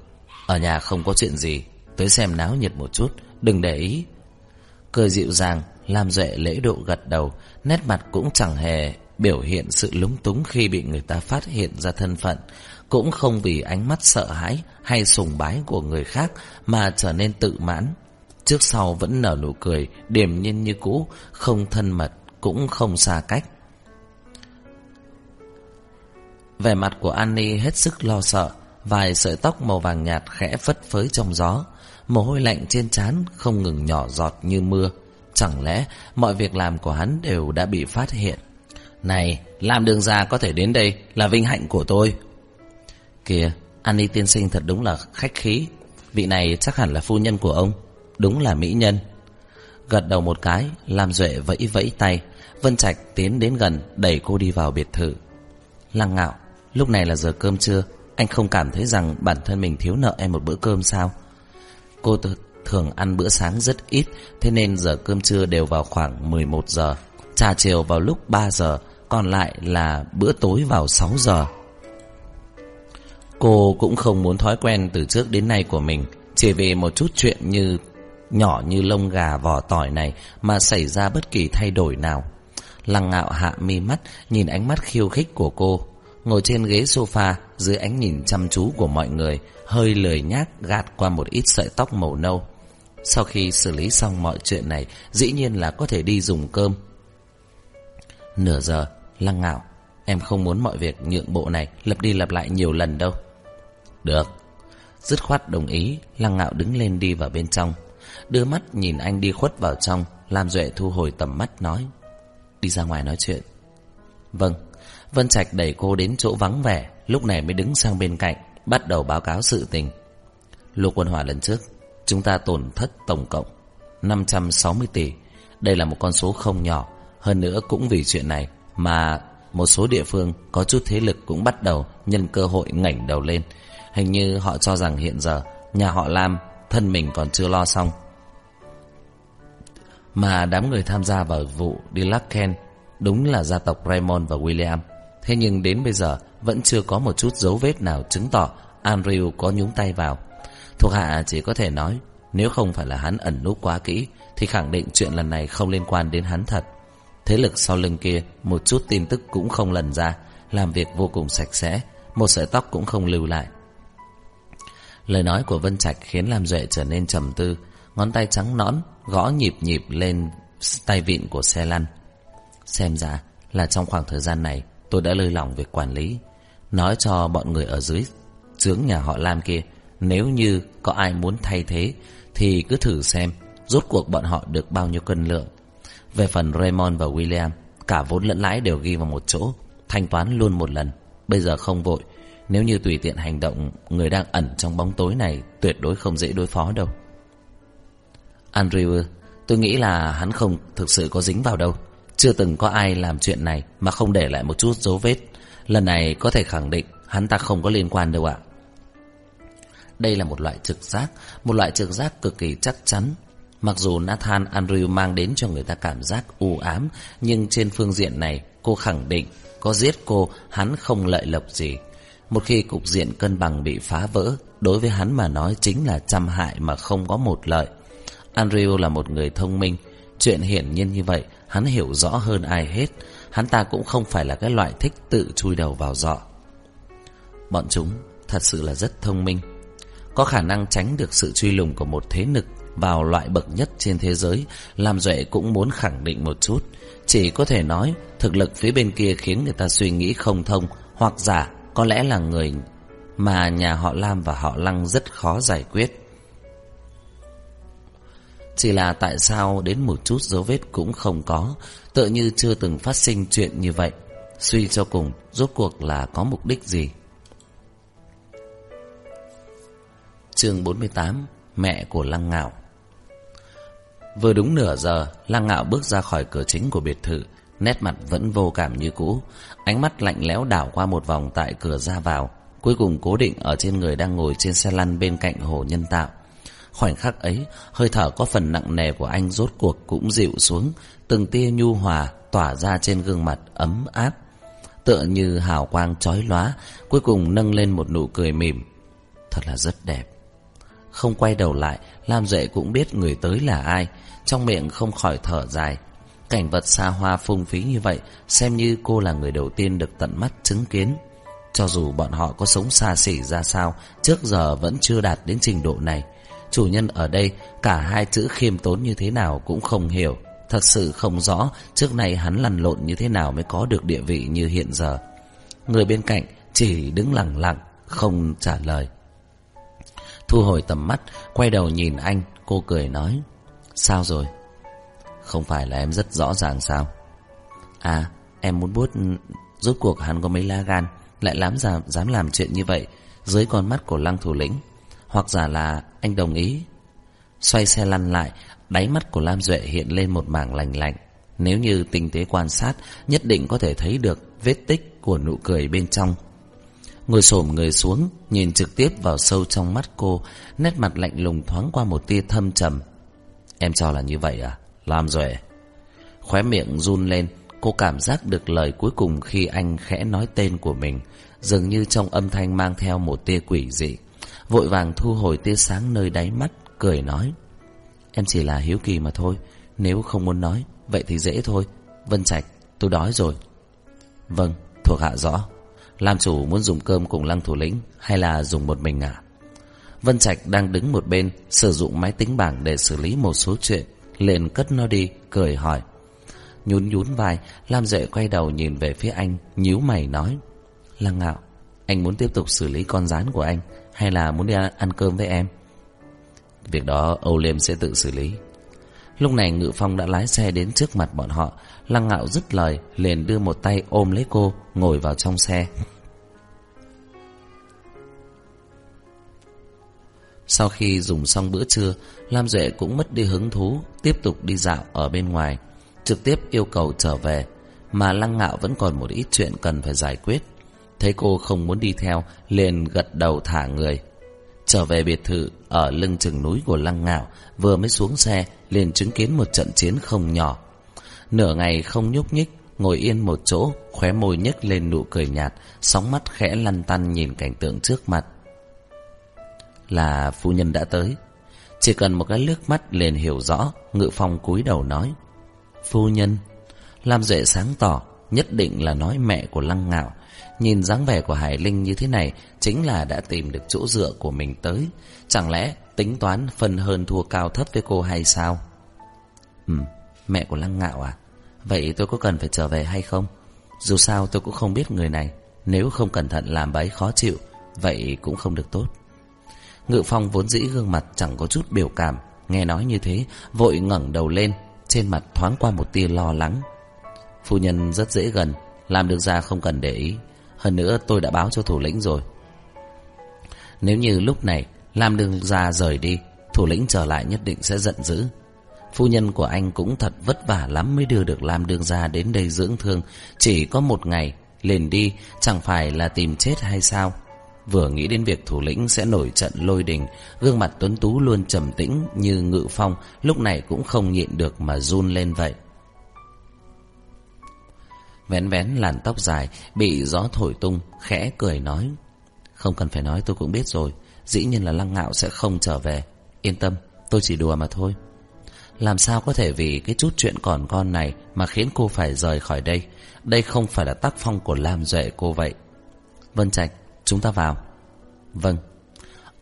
A: Ở nhà không có chuyện gì Tới xem náo nhiệt một chút Đừng để ý. Cười dịu dàng Làm duệ lễ độ gật đầu Nét mặt cũng chẳng hề biểu hiện sự lúng túng khi bị người ta phát hiện ra thân phận, cũng không vì ánh mắt sợ hãi hay sùng bái của người khác mà trở nên tự mãn, Trước sau vẫn nở nụ cười Điềm nhiên như cũ Không thân mật cũng không xa cách Vẻ mặt của Annie hết sức lo sợ Vài sợi tóc màu vàng nhạt khẽ phất phới trong gió Mồ hôi lạnh trên trán không ngừng nhỏ giọt như mưa Chẳng lẽ mọi việc làm của hắn đều đã bị phát hiện Này, làm đường ra có thể đến đây là vinh hạnh của tôi. Kìa, Annie tiên sinh thật đúng là khách khí. Vị này chắc hẳn là phu nhân của ông. Đúng là mỹ nhân. Gật đầu một cái, Lam Duệ vẫy vẫy tay. Vân Trạch tiến đến gần, đẩy cô đi vào biệt thự. Lăng ngạo, lúc này là giờ cơm trưa. Anh không cảm thấy rằng bản thân mình thiếu nợ em một bữa cơm sao? Cô thường ăn bữa sáng rất ít, thế nên giờ cơm trưa đều vào khoảng 11 giờ. Trà chiều vào lúc 3 giờ, còn lại là bữa tối vào 6 giờ. Cô cũng không muốn thói quen từ trước đến nay của mình, chỉ vì một chút chuyện như nhỏ như lông gà vỏ tỏi này mà xảy ra bất kỳ thay đổi nào. Lăng ngạo hạ mi mắt, nhìn ánh mắt khiêu khích của cô. Ngồi trên ghế sofa, dưới ánh nhìn chăm chú của mọi người, hơi lười nhác gạt qua một ít sợi tóc màu nâu. Sau khi xử lý xong mọi chuyện này, dĩ nhiên là có thể đi dùng cơm. Nửa giờ, lăng ngạo, em không muốn mọi việc nhượng bộ này lặp đi lặp lại nhiều lần đâu. Được. Dứt khoát đồng ý, lăng ngạo đứng lên đi vào bên trong. Đưa mắt nhìn anh đi khuất vào trong, Lam Duệ thu hồi tầm mắt nói. Đi ra ngoài nói chuyện. Vâng. Vân Trạch đẩy cô đến chỗ vắng vẻ, lúc này mới đứng sang bên cạnh, bắt đầu báo cáo sự tình. Lục quân Hòa lần trước, chúng ta tổn thất tổng cộng 560 tỷ. Đây là một con số không nhỏ, hơn nữa cũng vì chuyện này mà một số địa phương có chút thế lực cũng bắt đầu nhân cơ hội ngẩng đầu lên. Hình như họ cho rằng hiện giờ nhà họ Lam thân mình còn chưa lo xong. Mà đám người tham gia vào vụ Dilaken đúng là gia tộc Raymond và William. Thế nhưng đến bây giờ vẫn chưa có một chút dấu vết nào chứng tỏ Andrew có nhúng tay vào. Thuộc hạ chỉ có thể nói nếu không phải là hắn ẩn núp quá kỹ thì khẳng định chuyện lần này không liên quan đến hắn thật. Thế lực sau lưng kia một chút tin tức cũng không lần ra, làm việc vô cùng sạch sẽ, một sợi tóc cũng không lưu lại. Lời nói của Vân Trạch khiến Lam Duệ trở nên trầm tư, ngón tay trắng nõn gõ nhịp nhịp lên tay vịn của xe lăn. Xem ra là trong khoảng thời gian này tôi đã lơi lỏng việc quản lý, nói cho bọn người ở dưới trướng nhà họ Lam kia, nếu như có ai muốn thay thế thì cứ thử xem rốt cuộc bọn họ được bao nhiêu cân lượng. Về phần Raymond và William, cả vốn lẫn lãi đều ghi vào một chỗ, thanh toán luôn một lần. Bây giờ không vội, nếu như tùy tiện hành động, người đang ẩn trong bóng tối này tuyệt đối không dễ đối phó đâu. Andrew, tôi nghĩ là hắn không thực sự có dính vào đâu. Chưa từng có ai làm chuyện này mà không để lại một chút dấu vết. Lần này có thể khẳng định hắn ta không có liên quan đâu ạ. Đây là một loại trực giác, một loại trực giác cực kỳ chắc chắn. Mặc dù Nathan Andrew mang đến cho người ta cảm giác u ám, nhưng trên phương diện này cô khẳng định có giết cô hắn không lợi lộc gì. Một khi cục diện cân bằng bị phá vỡ, đối với hắn mà nói chính là trăm hại mà không có một lợi. Andrew là một người thông minh, chuyện hiển nhiên như vậy, hắn hiểu rõ hơn ai hết. Hắn ta cũng không phải là cái loại thích tự chui đầu vào dọ. Bọn chúng thật sự là rất thông minh, có khả năng tránh được sự truy lùng của một thế lực vào loại bậc nhất trên thế giới, làm Duệ cũng muốn khẳng định một chút. Chỉ có thể nói, thực lực phía bên kia khiến người ta suy nghĩ không thông, hoặc giả có lẽ là người mà nhà họ Lam và họ Lăng rất khó giải quyết. Chỉ là tại sao đến một chút dấu vết cũng không có, tựa như chưa từng phát sinh chuyện như vậy. Suy cho cùng, rốt cuộc là có mục đích gì? chương 48 Mẹ của Lăng Ngạo Vừa đúng nửa giờ, Lăng Ngạo bước ra khỏi cửa chính của biệt thự, nét mặt vẫn vô cảm như cũ, ánh mắt lạnh lẽo đảo qua một vòng tại cửa ra vào, cuối cùng cố định ở trên người đang ngồi trên xe lăn bên cạnh hồ nhân tạo. Khoảnh khắc ấy, hơi thở có phần nặng nề của anh rốt cuộc cũng dịu xuống, từng tia nhu hòa tỏa ra trên gương mặt ấm áp, tựa như hào quang chói lóa, cuối cùng nâng lên một nụ cười mỉm. Thật là rất đẹp. Không quay đầu lại, Lam Duệ cũng biết người tới là ai, trong miệng không khỏi thở dài. Cảnh vật xa hoa phung phí như vậy, xem như cô là người đầu tiên được tận mắt chứng kiến. Cho dù bọn họ có sống xa xỉ ra sao, trước giờ vẫn chưa đạt đến trình độ này. Chủ nhân ở đây, cả hai chữ khiêm tốn như thế nào cũng không hiểu. Thật sự không rõ trước này hắn lăn lộn như thế nào mới có được địa vị như hiện giờ. Người bên cạnh chỉ đứng lặng lặng, không trả lời. Thu hồi tầm mắt, quay đầu nhìn anh, cô cười nói. Sao rồi? Không phải là em rất rõ ràng sao? À, Em muốn bút Rốt cuộc hắn có mấy lá gan Lại dám, dám làm chuyện như vậy Dưới con mắt của lăng thủ lĩnh hoặc giả là anh đồng ý. Xoay xe lăn lại, Đáy mắt của Lam Duệ hiện lên một mảng lành lạnh. Nếu như tinh tế quan sát, Nhất định có thể thấy được Vết tích của nụ cười bên trong. Ngồi xổm người xuống, Nhìn trực tiếp vào sâu trong mắt cô, Nét mặt lạnh lùng thoáng qua một tia thâm trầm. Em cho là như vậy à Lam Duệ? Khóe miệng run lên, Cô cảm giác được lời cuối cùng khi anh khẽ nói tên của mình, Dường như trong âm thanh mang theo một tia quỷ dị. Vội vàng thu hồi tia sáng nơi đáy mắt, Cười nói, Em chỉ là hiếu kỳ mà thôi, Nếu không muốn nói, Vậy thì dễ thôi. Vân Trạch, tôi đói rồi. Vâng thuộc hạ rõ. Làm chủ muốn dùng cơm cùng lăng thủ lĩnh Hay là dùng một mình à Vân Trạch đang đứng một bên, Sử dụng máy tính bảng để xử lý một số chuyện, liền cất nó đi, Cười hỏi. Nhún nhún vai, Lam Duệ quay đầu nhìn về phía anh, nhíu mày nói, Lăng ngạo Anh muốn tiếp tục xử lý con rán của anh. Hay là muốn đi ăn cơm với em? Việc đó Âu Liêm sẽ tự xử lý. Lúc này Ngự Phong đã lái xe đến trước mặt bọn họ. Lăng ngạo dứt lời, liền đưa một tay ôm lấy cô, Ngồi vào trong xe. Sau khi dùng xong bữa trưa, Lam Duệ cũng mất đi hứng thú, Tiếp tục đi dạo ở bên ngoài, Trực tiếp yêu cầu trở về. Mà Lăng Ngạo vẫn còn một ít chuyện cần phải giải quyết. Thấy cô không muốn đi theo, liền gật đầu thả người. Trở về biệt thự, Ở lưng chừng núi của Lăng Ngạo, Vừa mới xuống xe, liền chứng kiến một trận chiến không nhỏ. Nửa ngày không nhúc nhích, Ngồi yên một chỗ, Khóe môi nhếch lên nụ cười nhạt, Sóng mắt khẽ lăn tăn nhìn cảnh tượng trước mặt. Là phu nhân đã tới. Chỉ cần một cái lướt mắt liền hiểu rõ, Ngự phong cúi đầu nói. Phu nhân, Lam Duệ sáng tỏ, Nhất định là nói mẹ của Lăng Ngạo Nhìn dáng vẻ của Hải Linh như thế này, Chính là đã tìm được chỗ dựa của mình tới. Chẳng lẽ tính toán phần hơn thua cao thấp với cô hay sao? Ừ Mẹ của Lăng Ngạo à? Vậy tôi có cần phải trở về hay không? Dù sao tôi cũng không biết người này. Nếu không cẩn thận làm bấy khó chịu, Vậy cũng không được tốt. Ngự Phong vốn dĩ gương mặt chẳng có chút biểu cảm. Nghe nói như thế, Vội ngẩng đầu lên, Trên mặt thoáng qua một tia lo lắng. Phu nhân rất dễ gần, Làm được ra không cần để ý. Hơn nữa tôi đã báo cho thủ lĩnh rồi. Nếu như lúc này lam đường ra rời đi, Thủ lĩnh trở lại nhất định sẽ giận dữ. Phu nhân của anh cũng thật vất vả lắm Mới đưa được Lam Đương Gia đến đây dưỡng thương. Chỉ có một ngày Liền đi, chẳng phải là tìm chết hay sao? Vừa nghĩ đến việc thủ lĩnh sẽ nổi trận lôi đình, Gương mặt tuấn tú luôn trầm tĩnh Như ngự phong, Lúc này cũng không nhịn được mà run lên vậy. Vén vén làn tóc dài, Bị gió thổi tung, Khẽ cười nói, Không cần phải nói, tôi cũng biết rồi. Dĩ nhiên là lăng ngạo sẽ không trở về. Yên tâm, tôi chỉ đùa mà thôi. Làm sao có thể vì cái chút chuyện còn con này Mà khiến cô phải rời khỏi đây? Đây không phải là tác phong của Lam Duệ cô vậy. Vân Trạch, Chúng ta vào. Vâng.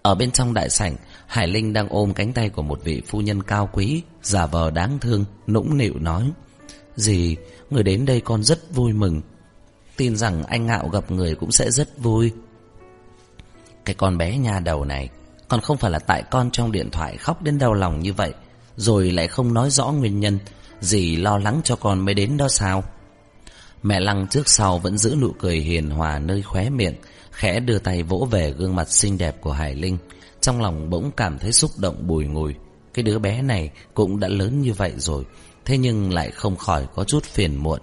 A: Ở bên trong đại sảnh, Hải Linh đang ôm cánh tay của một vị phu nhân cao quý, Giả vờ đáng thương, Nũng nịu nói Dì, Người đến đây con rất vui mừng. Tin rằng anh Ngạo gặp người cũng sẽ rất vui. Cái con bé nhà đầu này, Còn không phải là tại con trong điện thoại khóc đến đau lòng như vậy, Rồi lại không nói rõ nguyên nhân. Dì lo lắng cho con mới đến đó sao? Mẹ Lăng trước sau vẫn giữ nụ cười hiền hòa nơi khóe miệng, Khẽ đưa tay vỗ về gương mặt xinh đẹp của Hải Linh. Trong lòng bỗng cảm thấy xúc động bùi ngùi. Cái đứa bé này cũng đã lớn như vậy rồi Thế nhưng lại không khỏi có chút phiền muộn.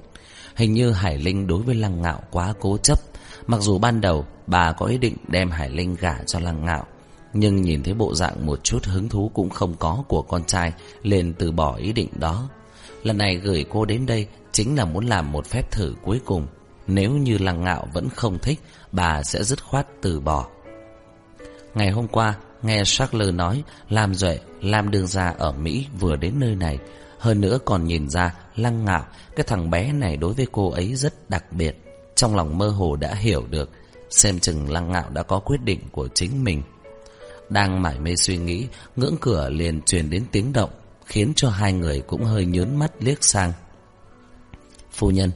A: Hình như Hải Linh đối với Lăng Ngạo quá cố chấp. Mặc dù ban đầu bà có ý định đem Hải Linh gả cho Lăng Ngạo, Nhưng nhìn thấy bộ dạng một chút hứng thú cũng không có của con trai, liền từ bỏ ý định đó. Lần này gửi cô đến đây chính là muốn làm một phép thử cuối cùng. Nếu như Lăng Ngạo vẫn không thích, Bà sẽ dứt khoát từ bỏ. Ngày hôm qua Nghe Charles nói Lam Duệ, Lam Đương Gia ở Mỹ vừa đến nơi này. Hơn nữa còn nhìn ra lăng ngạo Cái thằng bé này đối với cô ấy rất đặc biệt. Trong lòng mơ hồ đã hiểu được Xem chừng lăng ngạo đã có quyết định của chính mình. Đang mải mê suy nghĩ Ngưỡng cửa liền truyền đến tiếng động Khiến cho hai người cũng hơi nhớn mắt liếc sang. Phu nhân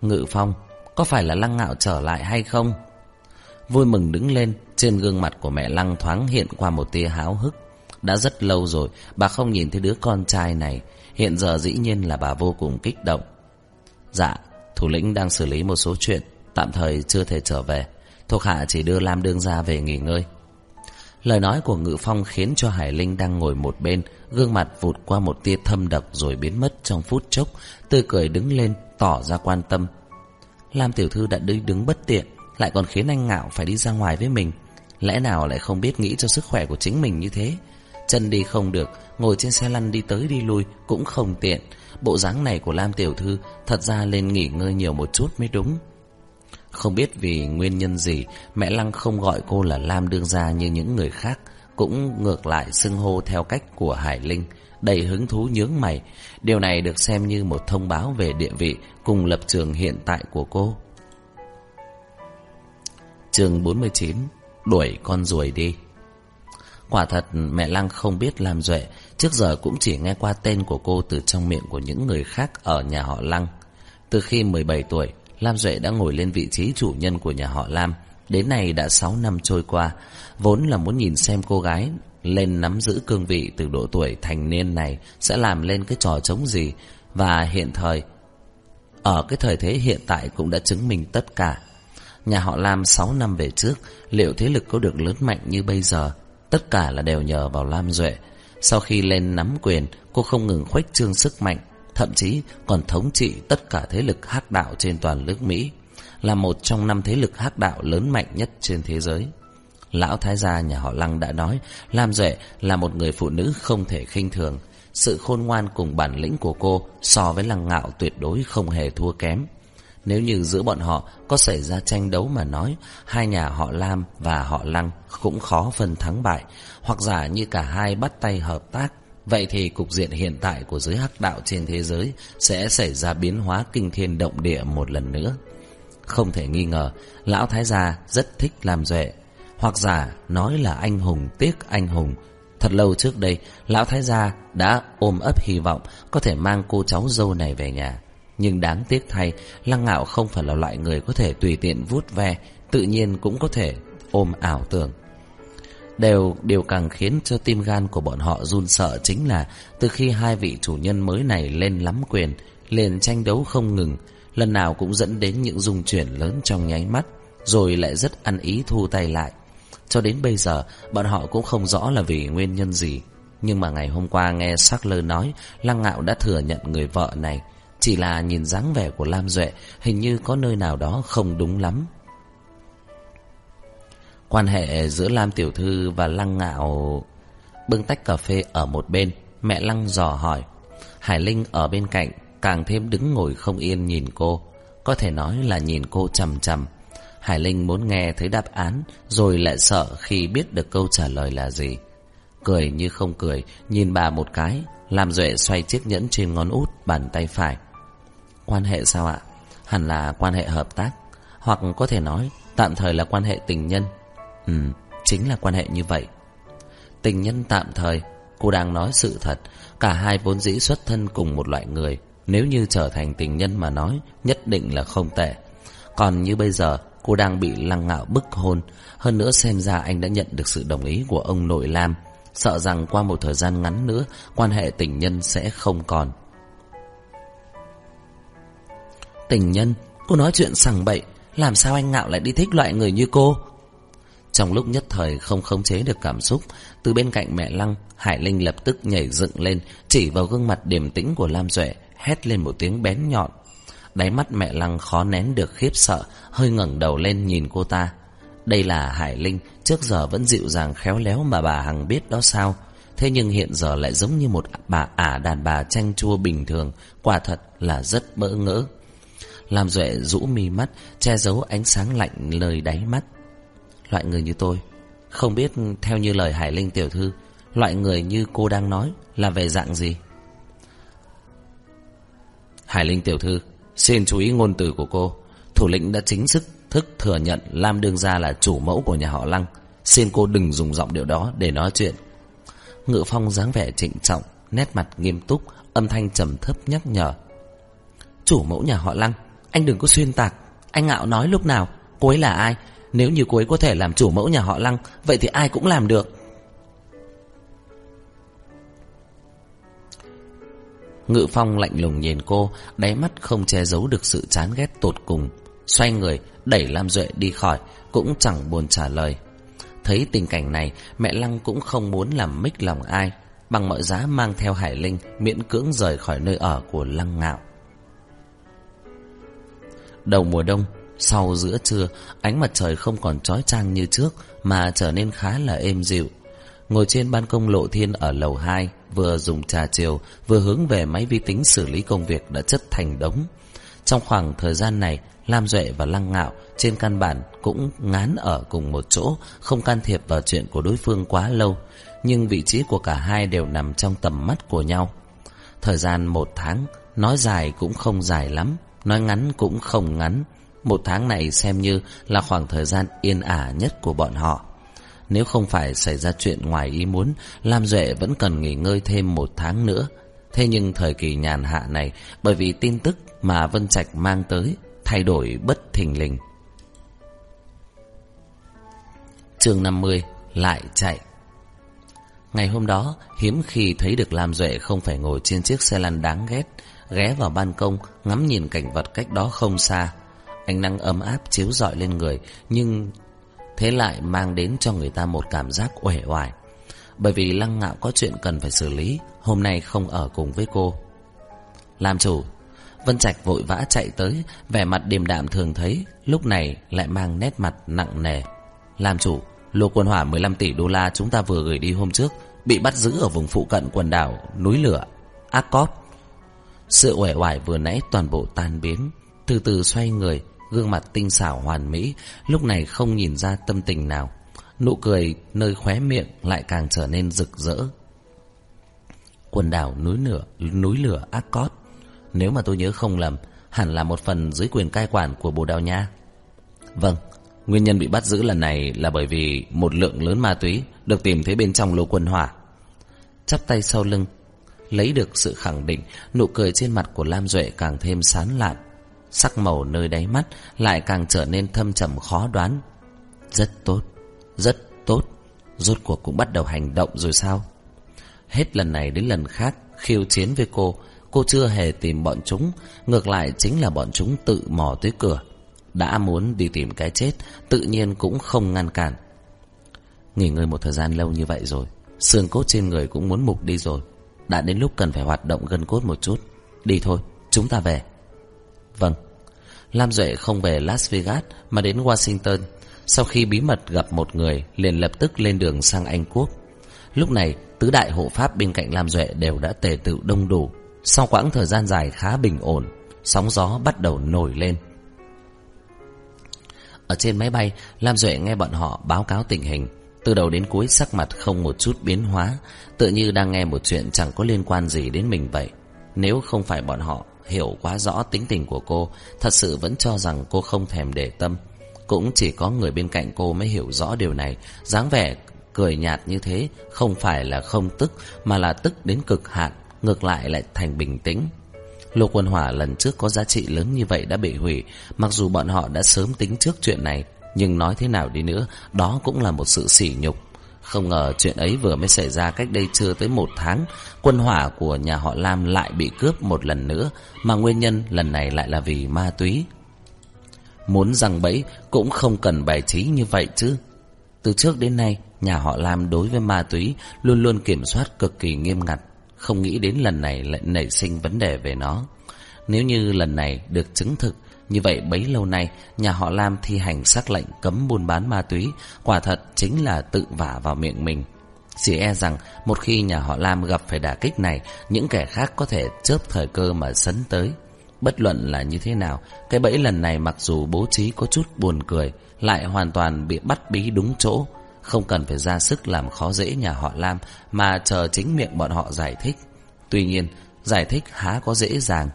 A: Ngự phong Có phải là lăng ngạo trở lại hay không? Vui mừng đứng lên, Trên gương mặt của mẹ lăng thoáng hiện qua một tia háo hức. Đã rất lâu rồi, bà không nhìn thấy đứa con trai này. Hiện giờ dĩ nhiên là bà vô cùng kích động. Dạ Thủ lĩnh đang xử lý một số chuyện, Tạm thời chưa thể trở về. Thuộc hạ chỉ đưa Lam Đương ra về nghỉ ngơi. Lời nói của Ngự Phong khiến cho Hải Linh đang ngồi một bên, Gương mặt vụt qua một tia thâm độc rồi biến mất trong phút chốc, Tươi cười đứng lên, tỏ ra quan tâm. Lam Tiểu Thư đã đứng đứng bất tiện. Lại còn khiến anh ngạo phải đi ra ngoài với mình. Lẽ nào lại không biết nghĩ cho sức khỏe của chính mình như thế? Chân đi không được, Ngồi trên xe lăn đi tới đi lui Cũng không tiện. Bộ dáng này của Lam Tiểu Thư Thật ra lên nghỉ ngơi nhiều một chút mới đúng. Không biết vì nguyên nhân gì, Mẹ Lăng không gọi cô là Lam Đương Gia như những người khác, Cũng ngược lại xưng hô theo cách của Hải Linh, Đầy hứng thú nhướng mày. Điều này được xem như một thông báo về địa vị Cùng lập trường hiện tại của cô. Chương 49 Đuổi con ruồi đi. Quả thật, mẹ Lăng không biết làm Duệ, Trước giờ cũng chỉ nghe qua tên của cô từ trong miệng của những người khác ở nhà họ Lăng. Từ khi 17 tuổi, Lam Duệ đã ngồi lên vị trí chủ nhân của nhà họ Lam. Đến nay đã 6 năm trôi qua, Vốn là muốn nhìn xem cô gái lên nắm giữ cương vị từ độ tuổi thành niên này sẽ làm lên cái trò chống gì. Và hiện thời, ở cái thời thế hiện tại cũng đã chứng minh tất cả. Nhà họ Lam 6 năm về trước liệu thế lực có được lớn mạnh như bây giờ tất cả là đều nhờ vào Lam Duệ. Sau khi lên nắm quyền, cô không ngừng khuếch trương sức mạnh, thậm chí còn thống trị tất cả thế lực hắc đạo trên toàn nước Mỹ, là một trong năm thế lực hắc đạo lớn mạnh nhất trên thế giới. Lão thái gia nhà họ Lăng đã nói, Lam Duệ là một người phụ nữ không thể khinh thường. Sự khôn ngoan cùng bản lĩnh của cô so với Lăng Ngạo tuyệt đối không hề thua kém. Nếu như giữa bọn họ có xảy ra tranh đấu mà nói, hai nhà họ Lam và họ Lăng cũng khó phân thắng bại, hoặc giả như cả hai bắt tay hợp tác. Vậy thì cục diện hiện tại của giới hắc đạo trên thế giới sẽ xảy ra biến hóa kinh thiên động địa một lần nữa. Không thể nghi ngờ, Lão Thái Gia rất thích làm duệ. Hoặc giả nói là anh hùng tiếc anh hùng. Thật lâu trước đây, Lão Thái Gia đã ôm ấp hy vọng có thể mang cô cháu dâu này về nhà. Nhưng đáng tiếc thay, Lăng Ngạo không phải là loại người có thể tùy tiện vuốt ve, tự nhiên cũng có thể ôm ảo tưởng. Đều điều càng khiến cho tim gan của bọn họ run sợ chính là từ khi hai vị chủ nhân mới này lên lắm quyền, liền tranh đấu không ngừng, lần nào cũng dẫn đến những dung chuyển lớn trong nháy mắt, rồi lại rất ăn ý thu tay lại. Cho đến bây giờ, bọn họ cũng không rõ là vì nguyên nhân gì. Nhưng mà ngày hôm qua nghe sắc lơ nói, Lăng Ngạo đã thừa nhận người vợ này, chỉ là nhìn dáng vẻ của Lam Duệ, Hình như có nơi nào đó không đúng lắm. Quan hệ giữa Lam Tiểu Thư và Lăng Ngạo, Bưng tách cà phê ở một bên, Mẹ Lăng dò hỏi. Hải Linh ở bên cạnh, Càng thêm đứng ngồi không yên nhìn cô. Có thể nói là nhìn cô chầm chầm Hải Linh muốn nghe thấy đáp án, Rồi lại sợ khi biết được câu trả lời là gì. Cười như không cười, Nhìn bà một cái Làm Duệ xoay chiếc nhẫn trên ngón út, Bàn tay phải. Quan hệ sao ạ? Hẳn là quan hệ hợp tác. Hoặc có thể nói tạm thời là quan hệ tình nhân. Ừ, chính là quan hệ như vậy. Tình nhân tạm thời Cô đang nói sự thật. Cả hai vốn dĩ xuất thân cùng một loại người. Nếu như trở thành tình nhân mà nói Nhất định là không tệ. Còn như bây giờ Cô đang bị lăng ngạo bức hôn. Hơn nữa xem ra anh đã nhận được sự đồng ý của ông nội Lam. Sợ rằng qua một thời gian ngắn nữa Quan hệ tình nhân sẽ không còn. Tình nhân, cô nói chuyện sằng bậy, làm sao anh Ngạo lại đi thích loại người như cô? Trong lúc nhất thời không khống chế được cảm xúc, từ bên cạnh mẹ Lăng, Hải Linh lập tức nhảy dựng lên, chỉ vào gương mặt điềm tĩnh của Lam Duệ, hét lên một tiếng bén nhọn. Đáy mắt mẹ Lăng khó nén được khiếp sợ, hơi ngẩng đầu lên nhìn cô ta. Đây là Hải Linh, trước giờ vẫn dịu dàng khéo léo mà bà Hằng biết đó sao. Thế nhưng hiện giờ lại giống như một bà ả đàn bà chanh chua bình thường, quả thật là rất bỡ ngỡ. Làm Duệ rũ mi mắt, Che giấu ánh sáng lạnh lời đáy mắt. Loại người như tôi, Không biết theo như lời Hải Linh tiểu thư, Loại người như cô đang nói Là về dạng gì? Hải Linh tiểu thư, Xin chú ý ngôn từ của cô. Thủ lĩnh đã chính sức thức thừa nhận Lam Đương Gia là chủ mẫu của nhà họ Lăng. Xin cô đừng dùng giọng điệu đó để nói chuyện. Ngự phong dáng vẻ trịnh trọng, Nét mặt nghiêm túc, Âm thanh trầm thấp nhắc nhở. Chủ mẫu nhà họ Lăng anh đừng có xuyên tạc. Anh ngạo nói lúc nào, Cô ấy là ai? Nếu như cô ấy có thể làm chủ mẫu nhà họ Lăng, Vậy thì ai cũng làm được. Ngự phong lạnh lùng nhìn cô, Đáy mắt không che giấu được sự chán ghét tột cùng. Xoay người, Đẩy Lam Duệ đi khỏi, Cũng chẳng buồn trả lời. Thấy tình cảnh này, Mẹ Lăng cũng không muốn làm mích lòng ai, Bằng mọi giá mang theo Hải Linh Miễn cưỡng rời khỏi nơi ở của Lăng Ngạo. Đầu mùa đông Sau giữa trưa Ánh mặt trời không còn trói trang như trước Mà trở nên khá là êm dịu. Ngồi trên ban công lộ thiên ở lầu 2 Vừa dùng trà chiều Vừa hướng về máy vi tính xử lý công việc đã chất thành đống. Trong khoảng thời gian này Lam Duệ và Lăng Ngạo trên căn bản cũng ngán ở cùng một chỗ, không can thiệp vào chuyện của đối phương quá lâu, nhưng vị trí của cả hai đều nằm trong tầm mắt của nhau. Thời gian một tháng, nói dài cũng không dài lắm, nói ngắn cũng không ngắn. Một tháng này xem như là khoảng thời gian yên ả nhất của bọn họ. Nếu không phải xảy ra chuyện ngoài ý muốn, Lam Duệ vẫn cần nghỉ ngơi thêm một tháng nữa. Thế nhưng thời kỳ nhàn hạ này, bởi vì tin tức mà Vân Trạch mang tới, thay đổi bất thình lình. chương 50 lại chạy. Ngày hôm đó, hiếm khi thấy được Lam Duệ không phải ngồi trên chiếc xe lăn đáng ghét, ghé vào ban công, ngắm nhìn cảnh vật cách đó không xa. Ánh nắng ấm áp chiếu rọi lên người, nhưng thế lại mang đến cho người ta một cảm giác uể oải. Bởi vì Lăng Ngạo có chuyện cần phải xử lý, hôm nay không ở cùng với cô. Làm chủ, Vân Trạch vội vã chạy tới, vẻ mặt điềm đạm thường thấy, lúc này lại mang nét mặt nặng nề. Làm chủ, lô quân hỏa 15 tỷ đô la chúng ta vừa gửi đi hôm trước, bị bắt giữ ở vùng phụ cận quần đảo, núi lửa, Akot. Sự uể oải vừa nãy toàn bộ tan biến, từ từ xoay người, gương mặt tinh xảo hoàn mỹ, lúc này không nhìn ra tâm tình nào. Nụ cười nơi khóe miệng lại càng trở nên rực rỡ. Quần đảo núi lửa, núi lửa Akot. Nếu mà tôi nhớ không lầm, hẳn là một phần dưới quyền cai quản của Bồ Đào Nha. Vâng, nguyên nhân bị bắt giữ lần này là bởi vì một lượng lớn ma túy được tìm thấy bên trong lô quân hỏa. Chắp tay sau lưng, lấy được sự khẳng định, nụ cười trên mặt của Lam Duệ càng thêm sán lạn. Sắc màu nơi đáy mắt lại càng trở nên thâm trầm khó đoán. Rất tốt, rất tốt, rốt cuộc cũng bắt đầu hành động rồi sao? Hết lần này đến lần khác khiêu chiến với cô Cô chưa hề tìm bọn chúng Ngược lại chính là bọn chúng tự mò tới cửa Đã muốn đi tìm cái chết Tự nhiên cũng không ngăn cản Nghỉ ngơi một thời gian lâu như vậy rồi Xương cốt trên người cũng muốn mục đi rồi đã đến lúc cần phải hoạt động gân cốt một chút. Đi thôi, chúng ta về. Vâng. Lam Duệ không về Las Vegas Mà đến Washington. Sau khi bí mật gặp một người liền lập tức lên đường sang Anh Quốc. Lúc này Tứ đại hộ pháp bên cạnh Lam Duệ đều đã tề tự đông đủ. Sau quãng thời gian dài khá bình ổn, sóng gió bắt đầu nổi lên. Ở trên máy bay, Lam Duệ nghe bọn họ báo cáo tình hình. Từ đầu đến cuối sắc mặt không một chút biến hóa, tự như đang nghe một chuyện chẳng có liên quan gì đến mình vậy. Nếu không phải bọn họ hiểu quá rõ tính tình của cô, thật sự vẫn cho rằng cô không thèm để tâm. Cũng chỉ có người bên cạnh cô mới hiểu rõ điều này, dáng vẻ cười nhạt như thế không phải là không tức mà là tức đến cực hạn ngược lại lại thành bình tĩnh. Lô quân hỏa lần trước có giá trị lớn như vậy đã bị hủy, mặc dù bọn họ đã sớm tính trước chuyện này, nhưng nói thế nào đi nữa, đó cũng là một sự sỉ nhục. Không ngờ chuyện ấy vừa mới xảy ra cách đây chưa tới một tháng, quân hỏa của nhà họ Lam lại bị cướp một lần nữa, mà nguyên nhân lần này lại là vì ma túy. Muốn rằng bẫy cũng không cần bài trí như vậy chứ. Từ trước đến nay, nhà họ Lam đối với ma túy luôn luôn kiểm soát cực kỳ nghiêm ngặt không nghĩ đến lần này lại nảy sinh vấn đề về nó. Nếu như lần này được chứng thực, như vậy bấy lâu nay nhà họ Lam thi hành sắc lệnh cấm buôn bán ma túy, quả thật chính là tự vả vào miệng mình. Chỉ e rằng một khi nhà họ Lam gặp phải đả kích này, những kẻ khác có thể chớp thời cơ mà sấn tới. Bất luận là như thế nào, cái bẫy lần này mặc dù bố trí có chút buồn cười, lại hoàn toàn bị bắt bí đúng chỗ, không cần phải ra sức làm khó dễ nhà họ Lam Mà chờ chính miệng bọn họ giải thích Tuy nhiên giải thích há có dễ dàng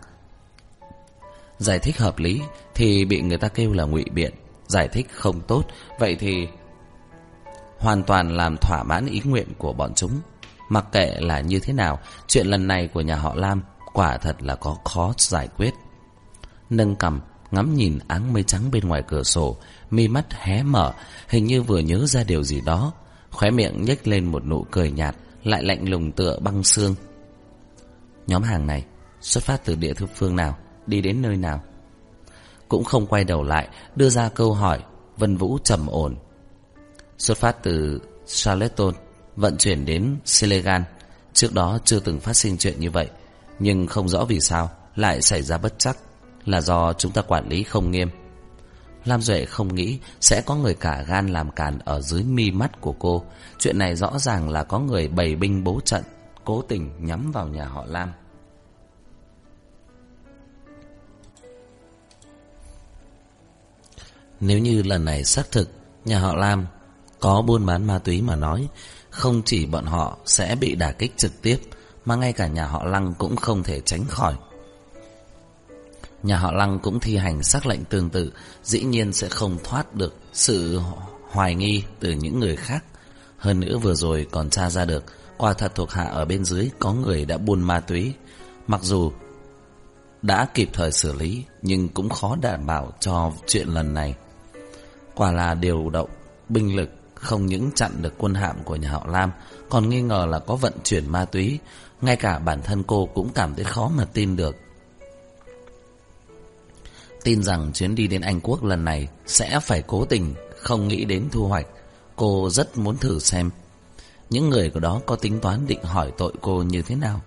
A: Giải thích hợp lý Thì bị người ta kêu là ngụy biện. Giải thích không tốt Vậy thì Hoàn toàn làm thỏa mãn ý nguyện của bọn chúng. Mặc kệ là như thế nào Chuyện lần này của nhà họ Lam Quả thật là có khó giải quyết. Nâng cầm ngắm nhìn áng mây trắng bên ngoài cửa sổ, mi mắt hé mở, hình như vừa nhớ ra điều gì đó, khóe miệng nhếch lên một nụ cười nhạt, lại lạnh lùng tựa băng xương. Nhóm hàng này Xuất phát từ địa thư phương nào? Đi đến nơi nào Cũng không quay đầu lại Đưa ra câu hỏi Vân Vũ trầm ổn Xuất phát từ Charleston Vận chuyển đến Selegan Trước đó chưa từng phát sinh chuyện như vậy Nhưng không rõ vì sao Lại xảy ra bất chắc Là do chúng ta quản lý không nghiêm Lam Duệ không nghĩ sẽ có người cả gan làm càn ở dưới mi mắt của cô. Chuyện này rõ ràng là có người bày binh bố trận, cố tình nhắm vào nhà họ Lam. Nếu như lần này xác thực, nhà họ Lam có buôn bán ma túy mà nói, không chỉ bọn họ sẽ bị đả kích trực tiếp, mà ngay cả nhà họ Lăng cũng không thể tránh khỏi. Nhà họ Lăng cũng thi hành sắc lệnh tương tự, dĩ nhiên sẽ không thoát được sự hoài nghi từ những người khác. Hơn nữa vừa rồi còn tra ra được, qua thật thuộc hạ ở bên dưới có người đã buôn ma túy. Mặc dù đã kịp thời xử lý, nhưng cũng khó đảm bảo cho chuyện lần này. Quả là điều động binh lực không những chặn được quân hạm của nhà họ Lam, còn nghi ngờ là có vận chuyển ma túy. Ngay cả bản thân cô cũng cảm thấy khó mà tin được. Tin rằng chuyến đi đến Anh Quốc lần này sẽ phải cố tình không nghĩ đến thu hoạch. Cô rất muốn thử xem những người của đó có tính toán định hỏi tội cô như thế nào.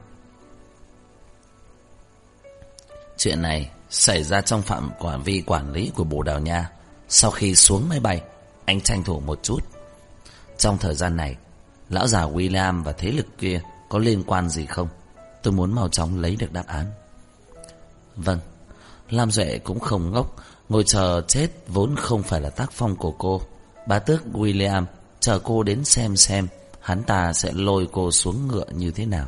A: Chuyện này xảy ra trong phạm quản vi quản lý của Bồ Đào Nha. Sau khi xuống máy bay, anh tranh thủ một chút. Trong thời gian này, lão già William và thế lực kia có liên quan gì không? Tôi muốn mau chóng lấy được đáp án. Vâng. Lam Duệ cũng không ngốc, ngồi chờ chết vốn không phải là tác phong của cô. Bá tước William chờ cô đến xem xem hắn ta sẽ lôi cô xuống ngựa như thế nào.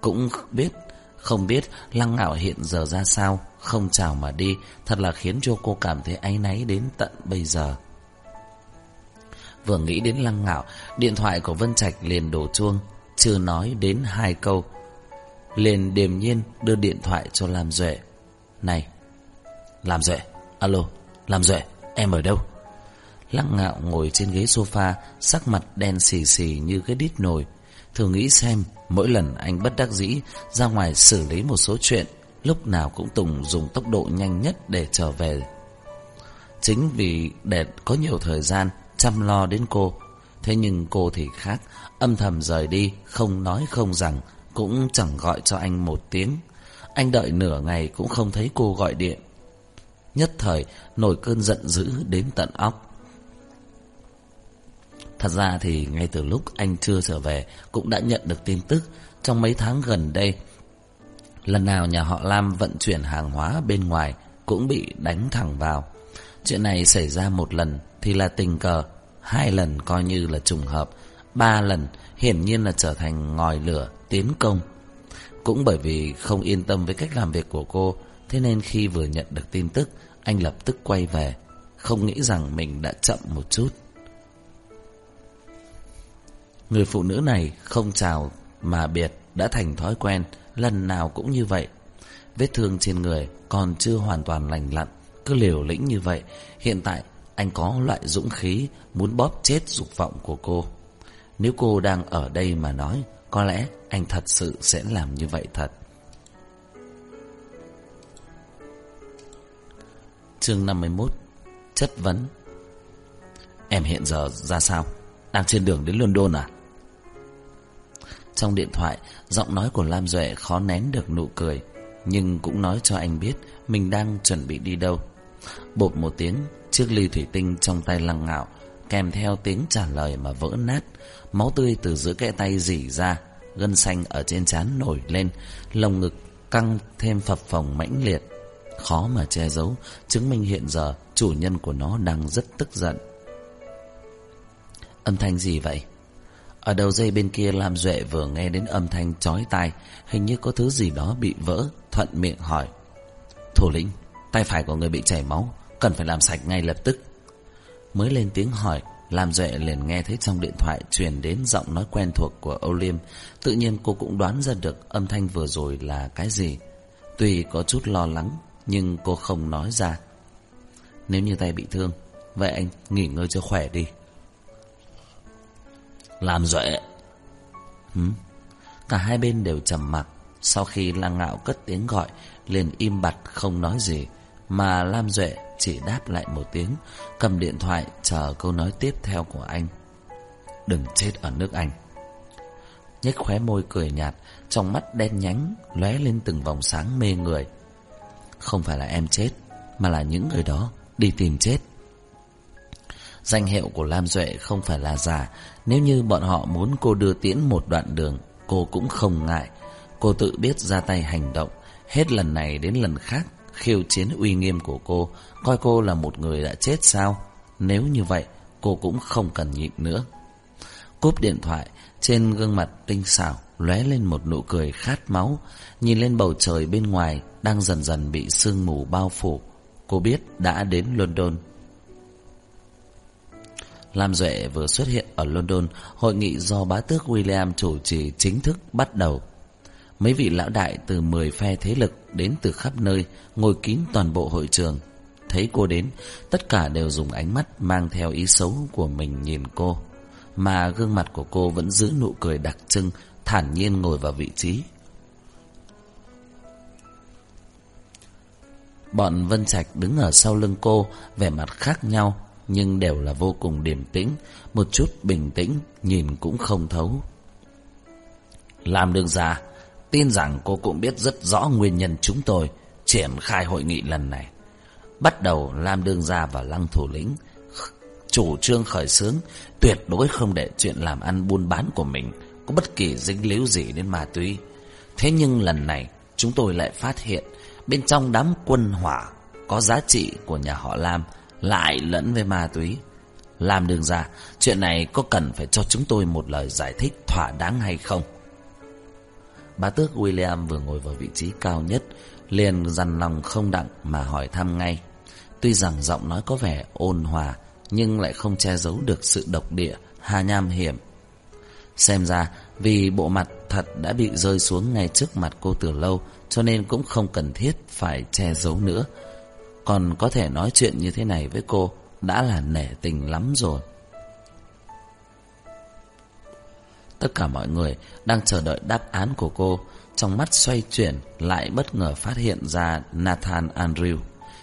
A: Cũng biết, không biết Lăng Ngạo hiện giờ ra sao, không chào mà đi, thật là khiến cho cô cảm thấy áy náy đến tận bây giờ. Vừa nghĩ đến Lăng Ngạo, điện thoại của Vân Trạch liền đổ chuông, chưa nói đến hai câu. Liền điềm nhiên đưa điện thoại cho Lam Duệ. Này Làm Duệ Alo Làm Duệ Em ở đâu Lăng ngạo ngồi trên ghế sofa Sắc mặt đen xì xì như cái đít nồi Thử nghĩ xem Mỗi lần anh bất đắc dĩ Ra ngoài xử lý một số chuyện Lúc nào cũng Tùng dùng tốc độ nhanh nhất để trở về Chính vì để có nhiều thời gian Chăm lo đến cô, Thế nhưng cô thì khác, Âm thầm rời đi, Không nói không rằng, Cũng chẳng gọi cho anh một tiếng anh đợi nửa ngày cũng không thấy cô gọi điện. Nhất thời, nổi cơn giận dữ đến tận óc. Thật ra thì ngay từ lúc anh chưa trở về, cũng đã nhận được tin tức trong mấy tháng gần đây. Lần nào nhà họ Lam vận chuyển hàng hóa bên ngoài cũng bị đánh thẳng vào. Chuyện này xảy ra một lần thì là tình cờ, hai lần coi như là trùng hợp, ba lần hiển nhiên là trở thành ngòi lửa tiến công. Cũng bởi vì không yên tâm với cách làm việc của cô Thế nên khi vừa nhận được tin tức Anh lập tức quay về Không nghĩ rằng mình đã chậm một chút Người phụ nữ này không chào mà biệt đã thành thói quen Lần nào cũng như vậy. Vết thương trên người còn chưa hoàn toàn lành lặn, Cứ liều lĩnh như vậy. Hiện tại, anh có loại dũng khí Muốn bóp chết dục vọng của cô. Nếu cô đang ở đây mà nói, có lẽ anh thật sự sẽ làm như vậy thật. Chương 51 Chất vấn. Em hiện giờ ra sao? Đang trên đường đến London à? Trong điện thoại, Giọng nói của Lam Duệ khó nén được nụ cười, Nhưng cũng nói cho anh biết Mình đang chuẩn bị đi đâu. Bột một tiếng, Chiếc ly thủy tinh trong tay lăng ngạo, Kèm theo tiếng trả lời mà vỡ nát. Máu tươi từ giữa kẽ tay rỉ ra, Gân xanh ở trên trán nổi lên, Lồng ngực căng thêm phập phồng mãnh liệt. Khó mà che giấu, Chứng minh hiện giờ chủ nhân của nó đang rất tức giận. Âm thanh gì vậy? Ở đầu dây bên kia Lam Duệ vừa nghe đến âm thanh chói tai Hình như có thứ gì đó bị vỡ Thuận miệng hỏi Thủ lĩnh, tay phải của người bị chảy máu Cần phải làm sạch ngay lập tức Mới lên tiếng hỏi Lam Duệ liền nghe thấy trong điện thoại truyền đến giọng nói quen thuộc của Âu Liêm. Tự nhiên cô cũng đoán ra được âm thanh vừa rồi là cái gì. Tuy có chút lo lắng, nhưng cô không nói ra. Nếu như tay bị thương, vậy anh nghỉ ngơi cho khỏe đi làm Duệ. Cả hai bên đều trầm mặc. Sau khi Lăng Ngạo cất tiếng gọi, liền im bặt, không nói gì. Mà Lam Duệ chỉ đáp lại một tiếng, Cầm điện thoại chờ câu nói tiếp theo của anh. Đừng chết ở nước Anh. Nhếch khóe môi cười nhạt, Trong mắt đen nhánh lóe lên từng vòng sáng mê người. Không phải là em chết, Mà là những người đó đi tìm chết. Danh hiệu của Lam Duệ không phải là giả. Nếu như bọn họ muốn cô đưa tiễn một đoạn đường, Cô cũng không ngại. Cô tự biết ra tay hành động. Hết lần này đến lần khác, Khiêu chiến uy nghiêm của cô, Coi cô là một người đã chết sao? Nếu như vậy, cô cũng không cần nhịn nữa. Cúp điện thoại, Trên gương mặt tinh xảo lóe lên một nụ cười khát máu. Nhìn lên bầu trời bên ngoài Đang dần dần bị sương mù bao phủ. Cô biết đã đến London. Lam Duệ vừa xuất hiện ở London Hội nghị do bá tước William chủ trì chính thức bắt đầu Mấy vị lão đại từ 10 phe thế lực đến từ khắp nơi ngồi kín toàn bộ hội trường. Thấy cô đến, tất cả đều dùng ánh mắt mang theo ý xấu của mình nhìn cô. Mà gương mặt của cô vẫn giữ nụ cười đặc trưng, thản nhiên ngồi vào vị trí. Bọn Vân Trạch đứng ở sau lưng cô, vẻ mặt khác nhau, nhưng đều là vô cùng điềm tĩnh, một chút bình tĩnh, nhìn cũng không thấu. Làm được ra, Tin rằng cô cũng biết rất rõ nguyên nhân chúng tôi triển khai hội nghị lần này. Bắt đầu Lam đương gia và lăng thủ lĩnh. Chủ trương khởi xướng tuyệt đối không để chuyện làm ăn buôn bán của mình có bất kỳ dính líu gì đến ma túy. Thế nhưng lần này chúng tôi lại phát hiện bên trong đám quân hỏa có giá trị của nhà họ Lam lại lẫn với ma túy. Làm đường ra, chuyện này có cần phải cho chúng tôi một lời giải thích thỏa đáng hay không? Bá tước William vừa ngồi vào vị trí cao nhất, liền dằn lòng không đặng mà hỏi thăm ngay. Tuy rằng giọng nói có vẻ ôn hòa, nhưng lại không che giấu được sự độc địa, hà nham hiểm. Xem ra, vì bộ mặt thật đã bị rơi xuống ngay trước mặt cô từ lâu, cho nên cũng không cần thiết phải che giấu nữa. Còn có thể nói chuyện như thế này với cô đã là nể tình lắm rồi. Tất cả mọi người đang chờ đợi đáp án của cô Trong mắt xoay chuyển lại bất ngờ phát hiện ra Nathan Andrew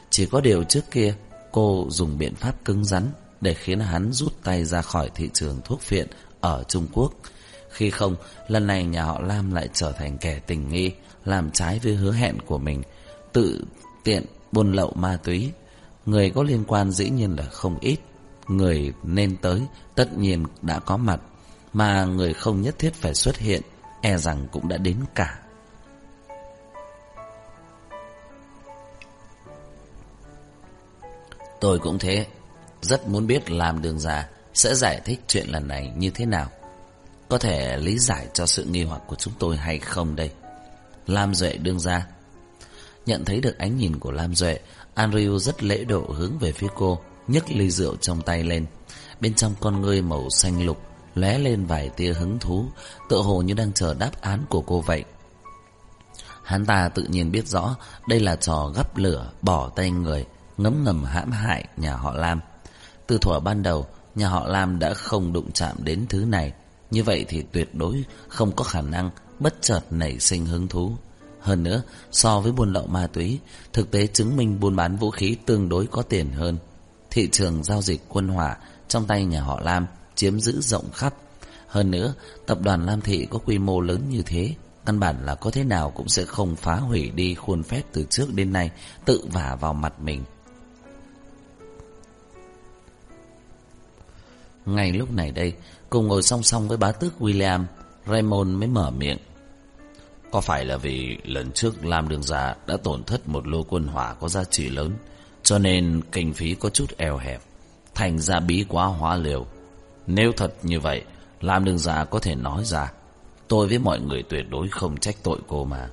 A: Chỉ có điều trước kia cô dùng biện pháp cứng rắn Để khiến hắn rút tay ra khỏi thị trường thuốc phiện ở Trung Quốc Khi không, lần này nhà họ Lam lại trở thành kẻ tình nghi Làm trái với hứa hẹn của mình Tự tiện buôn lậu ma túy Người có liên quan dĩ nhiên là không ít Người nên tới tất nhiên đã có mặt mà người không nhất thiết phải xuất hiện e rằng cũng đã đến cả. Tôi cũng thế, rất muốn biết làm đường già sẽ giải thích chuyện lần này như thế nào. Có thể lý giải cho sự nghi hoặc của chúng tôi hay không đây? Lam Duệ đương ra. Nhận thấy được ánh nhìn của Lam Duệ, Andrew rất lễ độ hướng về phía cô, nhấc ly rượu trong tay lên. Bên trong con ngươi màu xanh lục lóe lên vài tia hứng thú, tựa hồ như đang chờ đáp án của cô vậy. Hắn ta tự nhiên biết rõ đây là trò gấp lửa bỏ tay người, ngấm ngầm hãm hại nhà họ Lam. Từ thuở ban đầu, nhà họ Lam đã không đụng chạm đến thứ này, như vậy thì tuyệt đối không có khả năng bất chợt nảy sinh hứng thú. Hơn nữa, so với buôn lậu ma túy, thực tế chứng minh buôn bán vũ khí tương đối có tiền hơn. Thị trường giao dịch quân hỏa trong tay nhà họ Lam chiếm giữ rộng khắp. Hơn nữa, tập đoàn Lam Thị có quy mô lớn như thế, căn bản là có thế nào cũng sẽ không phá hủy đi khuôn phép từ trước đến nay tự vả vào mặt mình. Ngay lúc này đây, cùng ngồi song song với bá tước William, Raymond mới mở miệng. Có phải là vì lần trước Lam Đường Gia đã tổn thất một lô quân hỏa có giá trị lớn, cho nên kinh phí có chút eo hẹp, thành ra bí quá hóa liều, nếu thật như vậy, Lam Đường Gia có thể nói ra, tôi với mọi người tuyệt đối không trách tội cô mà.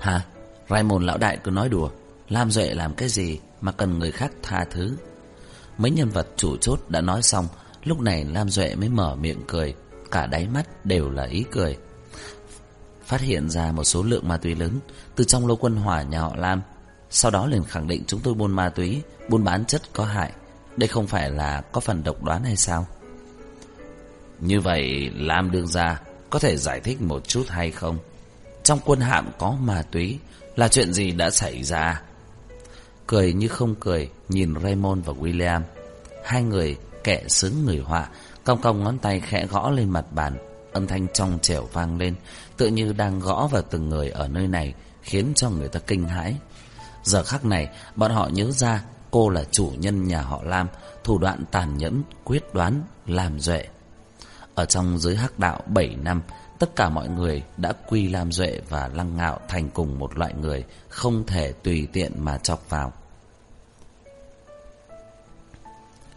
A: Hả? Raymond lão đại cứ nói đùa, Lam Duệ làm cái gì mà cần người khác tha thứ? Mấy nhân vật chủ chốt đã nói xong, lúc này Lam Duệ mới mở miệng cười, cả đáy mắt đều là ý cười. Phát hiện ra một số lượng ma túy lớn từ trong lô quân hỏa nhà họ Lam, sau đó liền khẳng định chúng tôi buôn ma túy, buôn bán chất có hại. Đây không phải là có phần độc đoán hay sao Như vậy Lam đương ra có thể giải thích một chút hay không? Trong quân hạm có ma túy, là chuyện gì đã xảy ra? Cười như không cười, nhìn Raymond và William. Hai người kẻ xứng người họa, Công công ngón tay khẽ gõ lên mặt bàn. Âm thanh trong trẻo vang lên, tự như đang gõ vào từng người ở nơi này, khiến cho người ta kinh hãi. Giờ khắc này, bọn họ nhớ ra cô là chủ nhân nhà họ Lam, thủ đoạn tàn nhẫn, quyết đoán, làm duệ. Ở trong giới hắc đạo 7 năm, tất cả mọi người đã quy Lam Duệ và Lăng Ngạo thành cùng một loại người, không thể tùy tiện mà chọc vào.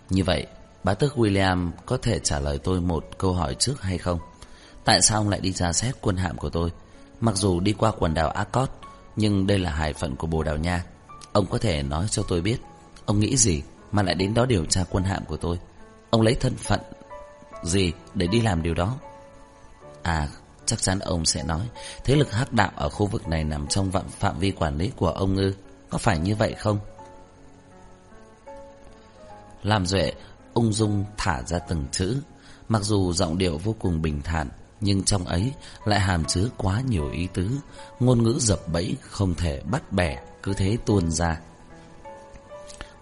A: Như vậy, bá tước William có thể trả lời tôi một câu hỏi trước hay không? Tại sao ông lại đi ra xét quân hạm của tôi? Mặc dù đi qua quần đảo Accord, nhưng đây là hải phận của Bồ Đào Nha. Ông có thể nói cho tôi biết, ông nghĩ gì mà lại đến đó điều tra quân hạm của tôi? Ông lấy thân phận gì để đi làm điều đó? À, chắc chắn ông sẽ nói, thế lực hắc đạo ở khu vực này nằm trong phạm vi quản lý của ông ư? Có phải như vậy không? Làm duệ, ung dung thả ra từng chữ, mặc dù giọng điệu vô cùng bình thản, nhưng trong ấy lại hàm chứa quá nhiều ý tứ, ngôn ngữ dập bẫy không thể bắt bẻ, cứ thế tuôn ra.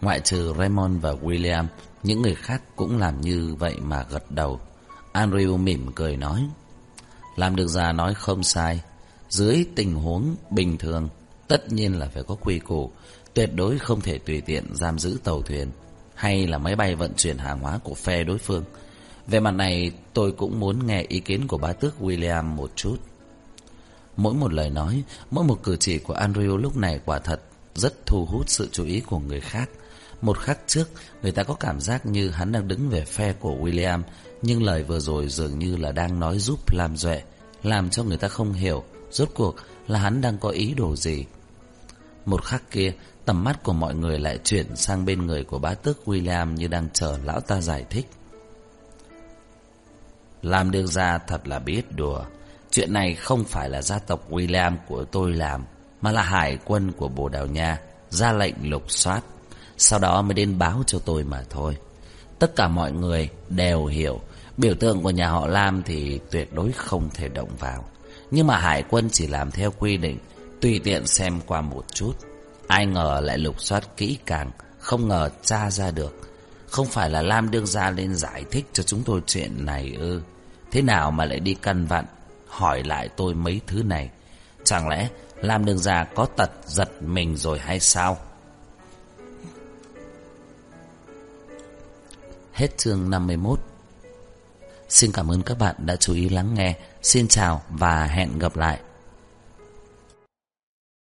A: Ngoại trừ Raymond và William, những người khác cũng làm như vậy mà gật đầu. Andrew mỉm cười nói, làm được già nói không sai, dưới tình huống bình thường, tất nhiên là phải có quy củ, tuyệt đối không thể tùy tiện giam giữ tàu thuyền hay là máy bay vận chuyển hàng hóa của phe đối phương. Về mặt này, tôi cũng muốn nghe ý kiến của bá tước William một chút. Mỗi một lời nói, mỗi một cử chỉ của Andrew lúc này quả thật rất thu hút sự chú ý của người khác. Một khắc trước, người ta có cảm giác như hắn đang đứng về phe của William, nhưng lời vừa rồi dường như là đang nói giúp làm duệ, làm cho người ta không hiểu rốt cuộc là hắn đang có ý đồ gì. Một khắc kia, tầm mắt của mọi người lại chuyển sang bên người của bá tước William như đang chờ lão ta giải thích. Làm được ra thật là biết đùa. Chuyện này không phải là gia tộc William của tôi làm, mà là hải quân của Bồ Đào Nha ra lệnh lục soát, sau đó mới đến báo cho tôi mà thôi. Tất cả mọi người đều hiểu, biểu tượng của nhà họ Lam thì tuyệt đối không thể động vào. Nhưng mà hải quân chỉ làm theo quy định, tùy tiện xem qua một chút. Ai ngờ lại lục soát kỹ càng, không ngờ tra ra được. Không phải là Lam đương ra lên giải thích cho chúng tôi chuyện này ư. Thế nào mà lại đi căn vặn, hỏi lại tôi mấy thứ này. Chẳng lẽ Lam đương ra có tật giật mình rồi hay sao? Hết chương 51 Xin cảm ơn các bạn đã chú ý lắng nghe. Xin chào và hẹn gặp lại.